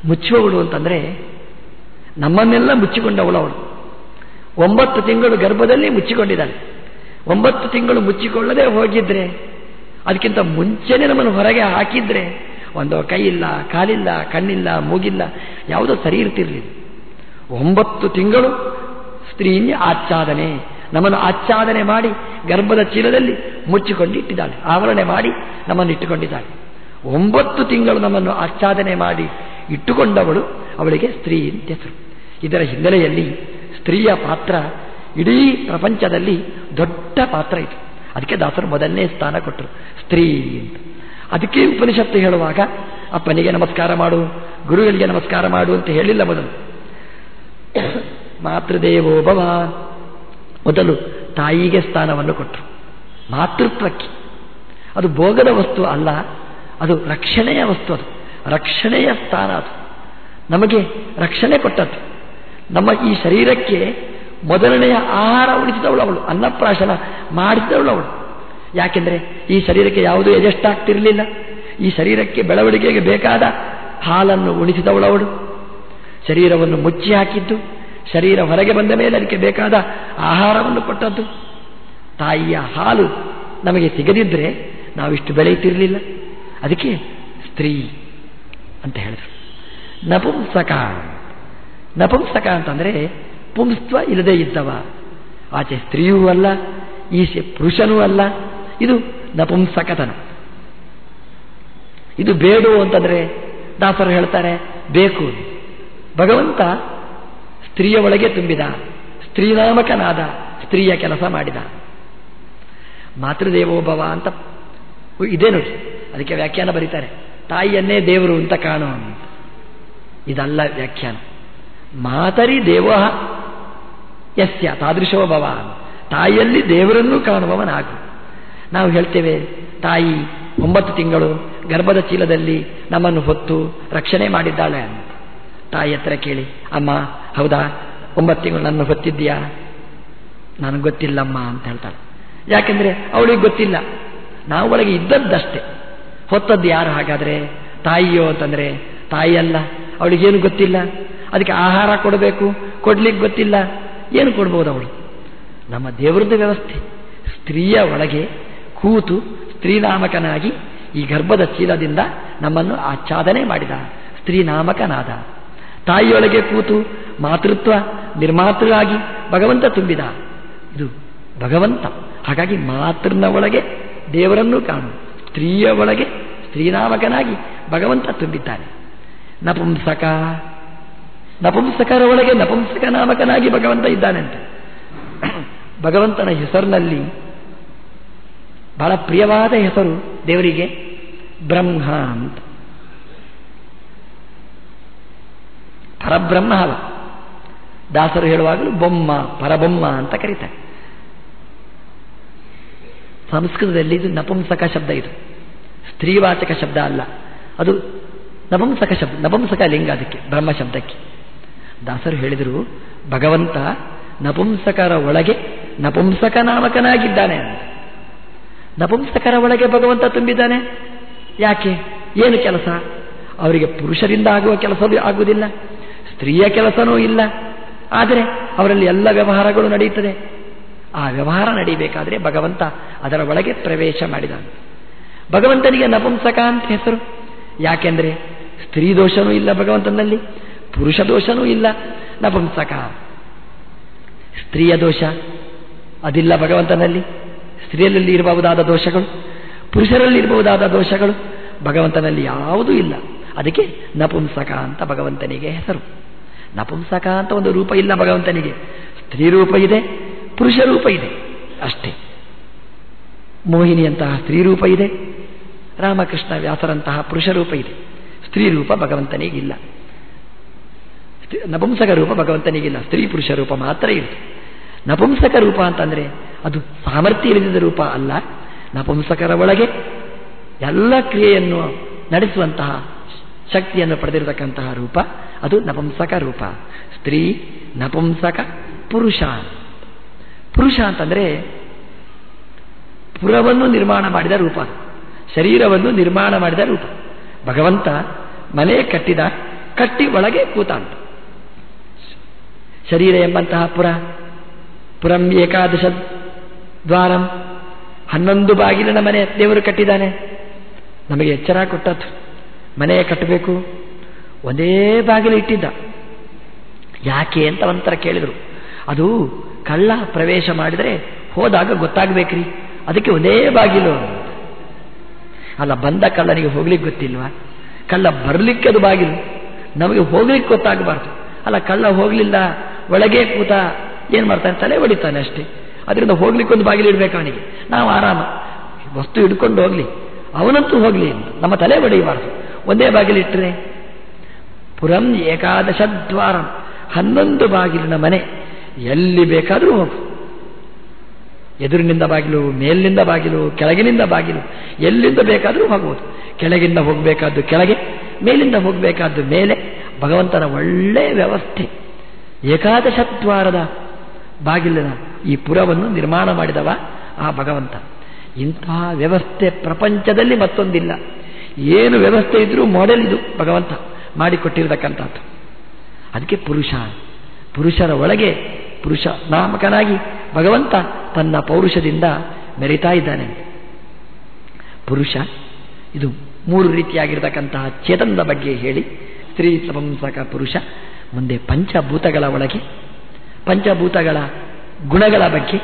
ಮುಚ್ಚುವವಳು ಅಂತಂದರೆ ನಮ್ಮನ್ನೆಲ್ಲ ಮುಚ್ಚಿಕೊಂಡವಳು ಅವಳು ಒಂಬತ್ತು ತಿಂಗಳು ಗರ್ಭದಲ್ಲಿ ಮುಚ್ಚಿಕೊಂಡಿದ್ದಾಳೆ. ಒಂಬತ್ತು ತಿಂಗಳು ಮುಚ್ಚಿಕೊಳ್ಳದೆ ಹೋಗಿದ್ರೆ, ಅದಕ್ಕಿಂತ ಮುಂಚೆನೆ ನಮ್ಮನ್ನು ಹೊರಗೆ ಹಾಕಿದ್ರೆ ಒಂದು ಕೈ ಇಲ್ಲ ಕಾಲಿಲ್ಲ, ಕಣ್ಣಿಲ್ಲ, ಮೂಗಿಲ್ಲ, ಯಾವುದೋ ಸರಿ ಇರ್ತಿರ್ಲಿಲ್ಲ ಒಂಬತ್ತು ತಿಂಗಳು ಸ್ತ್ರೀನ್ಯ ಆಚ್ಛಾದನೆ. ನಮ್ಮನ್ನು ಆಚ್ಛಾದನೆ ಮಾಡಿ ಗರ್ಭದ ಚೀಲದಲ್ಲಿ ಮುಚ್ಚಿಕೊಂಡು ಇಟ್ಟಿದ್ದಾಳೆ. ಆವರಣೆ ಮಾಡಿ ನಮ್ಮನ್ನು ಇಟ್ಟುಕೊಂಡಿದ್ದಾಳೆ. ಒಂಬತ್ತು ತಿಂಗಳು ನಮ್ಮನ್ನು ಆಚ್ಛಾದನೆ ಮಾಡಿ ಇಟ್ಟುಕೊಂಡವಳು ಅವಳಿಗೆ ಸ್ತ್ರೀ ಅಂತ ಹೆಸರು. ಇದರ ಹಿನ್ನೆಲೆಯಲ್ಲಿ ಸ್ತ್ರೀಯ ಪಾತ್ರ ಇಡೀ ಪ್ರಪಂಚದಲ್ಲಿ ದೊಡ್ಡ ಪಾತ್ರ ಇತ್ತು ಅದಕ್ಕೆ ದಾಸರು ಮೊದಲನೇ ಸ್ಥಾನ ಕೊಟ್ಟರು. ಸ್ತ್ರೀ ಅಂತ ಅದಕ್ಕೆ ಉಪನಿಷತ್ತು ಹೇಳುವಾಗ, ಅಪ್ಪನಿಗೆ ನಮಸ್ಕಾರ ಮಾಡು, ಗುರುಗಳಿಗೆ ನಮಸ್ಕಾರ ಮಾಡು ಅಂತ ಹೇಳಿಲ್ಲ ಮೊದಲು. ಮಾತೃದೇವೋ ಭವ. ಮೊದಲು ತಾಯಿಗೆ ಸ್ಥಾನವನ್ನು ಕೊಟ್ಟರು ಮಾತೃತ್ವಕ್ಕೆ. ಅದು ಭೋಗದ ವಸ್ತು ಅಲ್ಲ, ಅದು ರಕ್ಷಣೆಯ ವಸ್ತು ಅದು. ರಕ್ಷಣೆಯ ಸ್ಥಾನ ಅದು. ನಮಗೆ ರಕ್ಷಣೆ ಕೊಟ್ಟದ್ದು. ನಮ್ಮ ಈ ಶರೀರಕ್ಕೆ ಮೊದಲನೆಯ ಆಹಾರ ಉಳಿಸಿದವಳು ಅವಳು, ಅನ್ನಪ್ರಾಶನ ಮಾಡಿಸಿದವಳು ಅವಳು. ಯಾಕೆಂದರೆ ಈ ಶರೀರಕ್ಕೆ ಯಾವುದೂ ಎಜೆಸ್ಟಾಗ್ತಿರಲಿಲ್ಲ ಈ ಶರೀರಕ್ಕೆ ಬೆಳವಣಿಗೆಗೆ ಬೇಕಾದ ಹಾಲನ್ನು ಉಣಿಸಿದವಳವಳು ಶರೀರವನ್ನು ಮುಚ್ಚಿ ಹಾಕಿದ್ದು, ಶರೀರ ಹೊರಗೆ ಬಂದ ಮೇಲೆ ಅದಕ್ಕೆ ಬೇಕಾದ ಆಹಾರವನ್ನು ಕೊಟ್ಟದ್ದು. ತಾಯಿಯ ಹಾಲು ನಮಗೆ ಸಿಗದಿದ್ದರೆ ನಾವಿಷ್ಟು ಬೆಳೆಯುತ್ತಿರಲಿಲ್ಲ. ಅದಕ್ಕೆ ಸ್ತ್ರೀ ಅಂತ ಹೇಳಿದ್ರು. ನಪುಂಸಕ ನಪುಂಸಕ ಅಂತಂದರೆ ಪುಂಸ್ತ್ವ ಇಲ್ಲದೆ ಇದ್ದವ. ಆಚೆ ಸ್ತ್ರೀಯೂ ಅಲ್ಲ, ಈಚೆ ಪುರುಷನೂ ಅಲ್ಲ. ಇದು ನಪುಂಸಕತನ. ಇದು ಬೇಡು ಅಂತಂದರೆ ದಾಸರು ಹೇಳ್ತಾರೆ, ಬೇಕು. ಭಗವಂತ ಸ್ತ್ರೀಯ ಒಳಗೆ ತುಂಬಿದ, ಸ್ತ್ರೀನಾಮಕನಾದ ಸ್ತ್ರೀಯ ಕೆಲಸ ಮಾಡಿದ. ಮಾತೃದೇವೋಭವ ಅಂತ ಇದೇ ನೋಡಿ, ಅದಕ್ಕೆ ವ್ಯಾಖ್ಯಾನ ಬರೀತಾರೆ. ತಾಯಿಯನ್ನೇ ದೇವರು ಅಂತ ಕಾಣು ಅಂತ. ಇದಲ್ಲ ವ್ಯಾಖ್ಯಾನ. ಮಾತರಿ ದೇವ ಯಸ್ಯ ತಾದೃಶೋ ಭವ. ತಾಯಿಯಲ್ಲಿ ದೇವರನ್ನು ಕಾಣುವವನಾಗು. ನಾವು ಹೇಳ್ತೇವೆ, ತಾಯಿ, ಒಂಬತ್ತು ತಿಂಗಳು ಗರ್ಭದ ಚೀಲದಲ್ಲಿ ನಮ್ಮನ್ನು ಹೊತ್ತು ರಕ್ಷಣೆ ಮಾಡಿದ್ದಾಳೆ ಅಂತ. ತಾಯಿ ಹತ್ರ ಕೇಳಿ, ಅಮ್ಮ, ಹೌದಾ, ಒಂಬತ್ತು ತಿಂಗಳು ನನ್ನ ಹೊತ್ತಿದ್ದೀಯಾ? ನನಗೆ ಗೊತ್ತಿಲ್ಲಮ್ಮ ಅಂತ ಹೇಳ್ತಾಳೆ. ಯಾಕೆಂದರೆ ಅವಳಿಗೆ ಗೊತ್ತಿಲ್ಲ. ನಾವು ಒಳಗೆ ಇದ್ದದ್ದಷ್ಟೇ. ಹೊತ್ತದ್ದು ಯಾರು ಹಾಗಾದರೆ? ತಾಯಿಯೋ ಅಂತಂದ್ರೆ ತಾಯಿಯಲ್ಲ ಅವಳಿಗೇನು ಗೊತ್ತಿಲ್ಲ. ಅದಕ್ಕೆ ಆಹಾರ ಕೊಡಬೇಕು, ಕೊಡಲಿಕ್ಕೆ ಗೊತ್ತಿಲ್ಲ. ಏನು ಕೊಡ್ಬೋದು ಅವಳು? ನಮ್ಮ ದೇವರದ್ದು ವ್ಯವಸ್ಥೆ. ಸ್ತ್ರೀಯ ಒಳಗೆ ಕೂತು ಸ್ತ್ರೀನಾಮಕನಾಗಿ ಈ ಗರ್ಭದ ಚೀಲದಿಂದ ನಮ್ಮನ್ನು ಆಚ್ಛಾದನೆ ಮಾಡಿದ ಸ್ತ್ರೀನಾಮಕನಾದ. ತಾಯಿಯೊಳಗೆ ಕೂತು ಮಾತೃತ್ವ ನಿರ್ಮಾತೃವಾಗಿ ಭಗವಂತ ತುಂಬಿದ. ಇದು ಭಗವಂತ. ಹಾಗಾಗಿ ಮಾತೃನ ಒಳಗೆ ದೇವರನ್ನು ಕಾಣು. ಸ್ತ್ರೀಯ ಒಳಗೆ ಸ್ತ್ರೀನಾಮಕನಾಗಿ ಭಗವಂತ ತುಂಬಿದ್ದಾನೆ. ನಪುಂಸಕ. ನಪುಂಸಕರ ಒಳಗೆ ನಪುಂಸಕ ನಾಮಕನಾಗಿ ಭಗವಂತ ಇದ್ದಾನಂತೆ. ಭಗವಂತನ ಹೆಸರಿನಲ್ಲಿ ಬಹಳ ಪ್ರಿಯವಾದ ಹೆಸರು ದೇವರಿಗೆ ಬ್ರಹ್ಮ ಅಂತ. ಪರಬ್ರಹ್ಮ ಅಲ್ಲ. ದಾಸರು ಹೇಳುವಾಗಲೂ ಬೊಮ್ಮ, ಪರಬೊಮ್ಮ ಅಂತ ಕರೀತಾರೆ. ಸಂಸ್ಕೃತದಲ್ಲಿ ಇದು ನಪುಂಸಕ ಶಬ್ದ ಇದು. ಸ್ತ್ರೀವಾಚಕ ಶಬ್ದ ಅಲ್ಲ. ಅದು ನಪುಂಸಕ ಶಬ್ದ ನಪುಂಸಕ ಲಿಂಗ ಅದಕ್ಕೆ, ಬ್ರಹ್ಮ ಶಬ್ದಕ್ಕೆ. ದಾಸರು ಹೇಳಿದರು, ಭಗವಂತ ನಪುಂಸಕರ ಒಳಗೆ ನಪುಂಸಕ ನಾಮಕನಾಗಿದ್ದಾನೆ ಅಂತ. ನಪುಂಸಕರ ಒಳಗೆ ಭಗವಂತ ತುಂಬಿದ್ದಾನೆ. ಯಾಕೆ? ಏನು ಕೆಲಸ? ಅವರಿಗೆ ಪುರುಷರಿಂದ ಆಗುವ ಕೆಲಸವೂ ಆಗುವುದಿಲ್ಲ, ಸ್ತ್ರೀಯ ಕೆಲಸನೂ ಇಲ್ಲ. ಆದರೆ ಅವರಲ್ಲಿ ಎಲ್ಲ ವ್ಯವಹಾರಗಳು ನಡೆಯುತ್ತದೆ. ಆ ವ್ಯವಹಾರ ನಡೀಬೇಕಾದರೆ ಭಗವಂತ ಅದರ ಒಳಗೆ ಪ್ರವೇಶ ಮಾಡಿದ ಭಗವಂತನಿಗೆ ನಪುಂಸಕ ಅಂತ ಹೆಸರು. ಯಾಕೆಂದರೆ ಸ್ತ್ರೀ ದೋಷನೂ ಇಲ್ಲ ಭಗವಂತನಲ್ಲಿ, ಪುರುಷ ದೋಷನೂ ಇಲ್ಲ, ನಪುಂಸಕ. ಸ್ತ್ರೀಯ ದೋಷ ಅದಿಲ್ಲ ಭಗವಂತನಲ್ಲಿ. ಸ್ತ್ರೀಯಲ್ಲಿ ಇರಬಹುದಾದ ದೋಷಗಳು, ಪುರುಷರಲ್ಲಿ ಇರಬಹುದಾದ ದೋಷಗಳು, ಭಗವಂತನಲ್ಲಿ ಯಾವುದೂ ಇಲ್ಲ. ಅದಕ್ಕೆ ನಪುಂಸಕ ಅಂತ ಭಗವಂತನಿಗೆ ಹೆಸರು. ನಪುಂಸಕ ಅಂತ ಒಂದು ರೂಪ ಇಲ್ಲ ಭಗವಂತನಿಗೆ. ಸ್ತ್ರೀ ರೂಪ ಇದೆ, ಪುರುಷ ರೂಪ ಇದೆ ಅಷ್ಟೇ. ಮೋಹಿನಿಯಂತಹ ಸ್ತ್ರೀ ರೂಪ ಇದೆ, ರಾಮಕೃಷ್ಣ ವ್ಯಾಸರಂತಹ ಪುರುಷ ರೂಪ ಇದೆ. ಸ್ತ್ರೀ ರೂಪ ಭಗವಂತನಿಗಿಲ್ಲ ನಪುಂಸಕ ರೂಪ ಭಗವಂತನಿಗಿಲ್ಲ ಸ್ತ್ರೀ ಪುರುಷ ರೂಪ ಮಾತ್ರ ಇರುತ್ತೆ. ನಪುಂಸಕ ರೂಪ ಅಂತಂದ್ರೆ ಅದು ಸಾಮರ್ಥ್ಯ ಇಲ್ಲದ ರೂಪ ಅಲ್ಲ. ನಪುಂಸಕರ ಒಳಗೆ ಎಲ್ಲ ಕ್ರಿಯೆಯನ್ನು ನಡೆಸುವಂತಹ ಶಕ್ತಿಯನ್ನು ಪಡೆದಿರತಕ್ಕಂತಹ ರೂಪ, ಅದು ನಪುಂಸಕ ರೂಪ. ಸ್ತ್ರೀ, ನಪುಂಸಕ, ಪುರುಷ. ಪುರುಷ ಅಂತಂದ್ರೆ ಪುರವನ್ನು ನಿರ್ಮಾಣ ಮಾಡಿದ ರೂಪ, ಶರೀರವನ್ನು ನಿರ್ಮಾಣ ಮಾಡಿದ ರೂಪ. ಭಗವಂತ ಮನೆ ಕಟ್ಟಿದ, ಕಟ್ಟಿ ಒಳಗೆ ಕೂತ ಅಂತ ಶರೀರ ಎಂಬಂತಹ ಪುರ, ಪುರಂ ಏಕಾದಶ ದ್ವಾರಂ. ಹನ್ನೊಂದು ಬಾಗಿಲಿನ ಮನೆ ದೇವರು ಕಟ್ಟಿದ್ದಾನೆ. ನಮಗೆ ಎಚ್ಚರ ಕೊಟ್ಟದ್ದು. ಮನೆ ಕಟ್ಟಬೇಕು. ಒಂದೇ ಬಾಗಿಲು ಇಟ್ಟಿದ್ದ. ಯಾಕೆ ಅಂತ ಒಂಥರ ಕೇಳಿದರು. ಅದು ಕಳ್ಳ ಪ್ರವೇಶ ಮಾಡಿದರೆ ಹೋದಾಗ ಗೊತ್ತಾಗಬೇಕ್ರಿ. ಅದಕ್ಕೆ ಒಂದೇ ಬಾಗಿಲು ಅಲ್ಲ, ಬಂದ ಕಳ್ಳನಿಗೆ ಹೋಗ್ಲಿಕ್ಕೆ ಗೊತ್ತಿಲ್ವಾ? ಕಳ್ಳ ಬರಲಿಕ್ಕೆ ಅದು ಬಾಗಿಲು. ನಮಗೆ ಹೋಗ್ಲಿಕ್ಕೆ ಗೊತ್ತಾಗಬಾರ್ದು. ಅಲ್ಲ, ಕಳ್ಳ ಹೋಗಲಿಲ್ಲ, ಒಳಗೆ ಕೂತ ಏನು ಮಾಡ್ತಾನೆ? ತಲೆ ಹೊಡಿತಾನೆ ಅಷ್ಟೇ. ಅದರಿಂದ ಹೋಗ್ಲಿಕ್ಕೊಂದು ಬಾಗಿಲು ಇಡಬೇಕು ಅವನಿಗೆ. ನಾವು ಆರಾಮ. ವಸ್ತು ಹಿಡ್ಕೊಂಡು ಹೋಗ್ಲಿ. ಅವನಂತೂ ಹೋಗ್ಲಿ ನಮ್ಮ ತಲೆ ಒಡೆಯಬಾರದು ಒಂದೇ ಬಾಗಿಲಿಟ್ಟರೆ ಪುರಂ ಏಕಾದಶ ದ್ವಾರ ಹನ್ನೊಂದು ಬಾಗಿಲಿನ ಮನೆ. ಎಲ್ಲಿ ಬೇಕಾದರೂ ಹೋಗು. ಎದುರಿನಿಂದ ಬಾಗಿಲು, ಮೇಲಿನಿಂದ ಬಾಗಿಲು, ಕೆಳಗಿನಿಂದ ಬಾಗಿಲು, ಎಲ್ಲಿಂದ ಬೇಕಾದರೂ ಹೋಗ್ಬೋದು. ಕೆಳಗಿಂದ ಹೋಗಬೇಕಾದ್ದು ಕೆಳಗೆ, ಮೇಲಿಂದ ಹೋಗಬೇಕಾದ್ದು ಮೇಲೆ. ಭಗವಂತನ ಒಳ್ಳೆಯ ವ್ಯವಸ್ಥೆ. ಏಕಾದಶ ದ್ವಾರದ ಬಾಗಿಲಿನ ಈ ಪುರವನ್ನು ನಿರ್ಮಾಣ ಮಾಡಿದವ ಆ ಭಗವಂತ. ಇಂತಹ ವ್ಯವಸ್ಥೆ ಪ್ರಪಂಚದಲ್ಲಿ ಮತ್ತೊಂದಿಲ್ಲ. ಏನು ವ್ಯವಸ್ಥೆ ಇದ್ರೂ ಮಾಡೆಲ್ ಇದು ಭಗವಂತ ಮಾಡಿಕೊಟ್ಟಿರತಕ್ಕಂಥದ್ದು. ಅದಕ್ಕೆ ಪುರುಷ. ಪುರುಷರ ಒಳಗೆ ಪುರುಷ ನಾಮಕನಾಗಿ ಭಗವಂತ ತನ್ನ ಪೌರುಷದಿಂದ ಮೆರಿತಾ ಇದ್ದಾನೆ. ಪುರುಷ, ಇದು ಮೂರು ರೀತಿಯಾಗಿರ್ತಕ್ಕಂತಹ ಚೇತನದ ಬಗ್ಗೆ ಹೇಳಿ, ಸ್ತ್ರೀ ಸಂಸಕ ಪುರುಷ, ಮುಂದೆ ಪಂಚಭೂತಗಳ ಒಳಗೆ. ಪಂಚಭೂತಗಳ ಗುಣಗಳ ಬಗ್ಗೆ,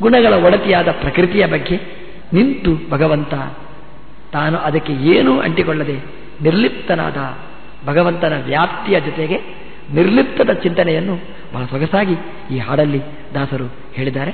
ಗುಣಗಳ ಒಡತಿಯಾದ ಪ್ರಕೃತಿಯ ಬಗ್ಗೆ ನಿಂತು ಭಗವಂತ ತಾನು ಅದಕ್ಕೆ ಏನೂ ಅಂಟಿಕೊಳ್ಳದೆ ನಿರ್ಲಿಪ್ತನಾದ ಭಗವಂತನ ವ್ಯಾಪ್ತಿಯ ಜೊತೆಗೆ ನಿರ್ಲಿಪ್ತದ ಚಿಂತನೆಯನ್ನು ಬಹಳ ಸೊಗಸಾಗಿ ಈ ಹಾಡಲ್ಲಿ ದಾಸರು ಹೇಳಿದ್ದಾರೆ.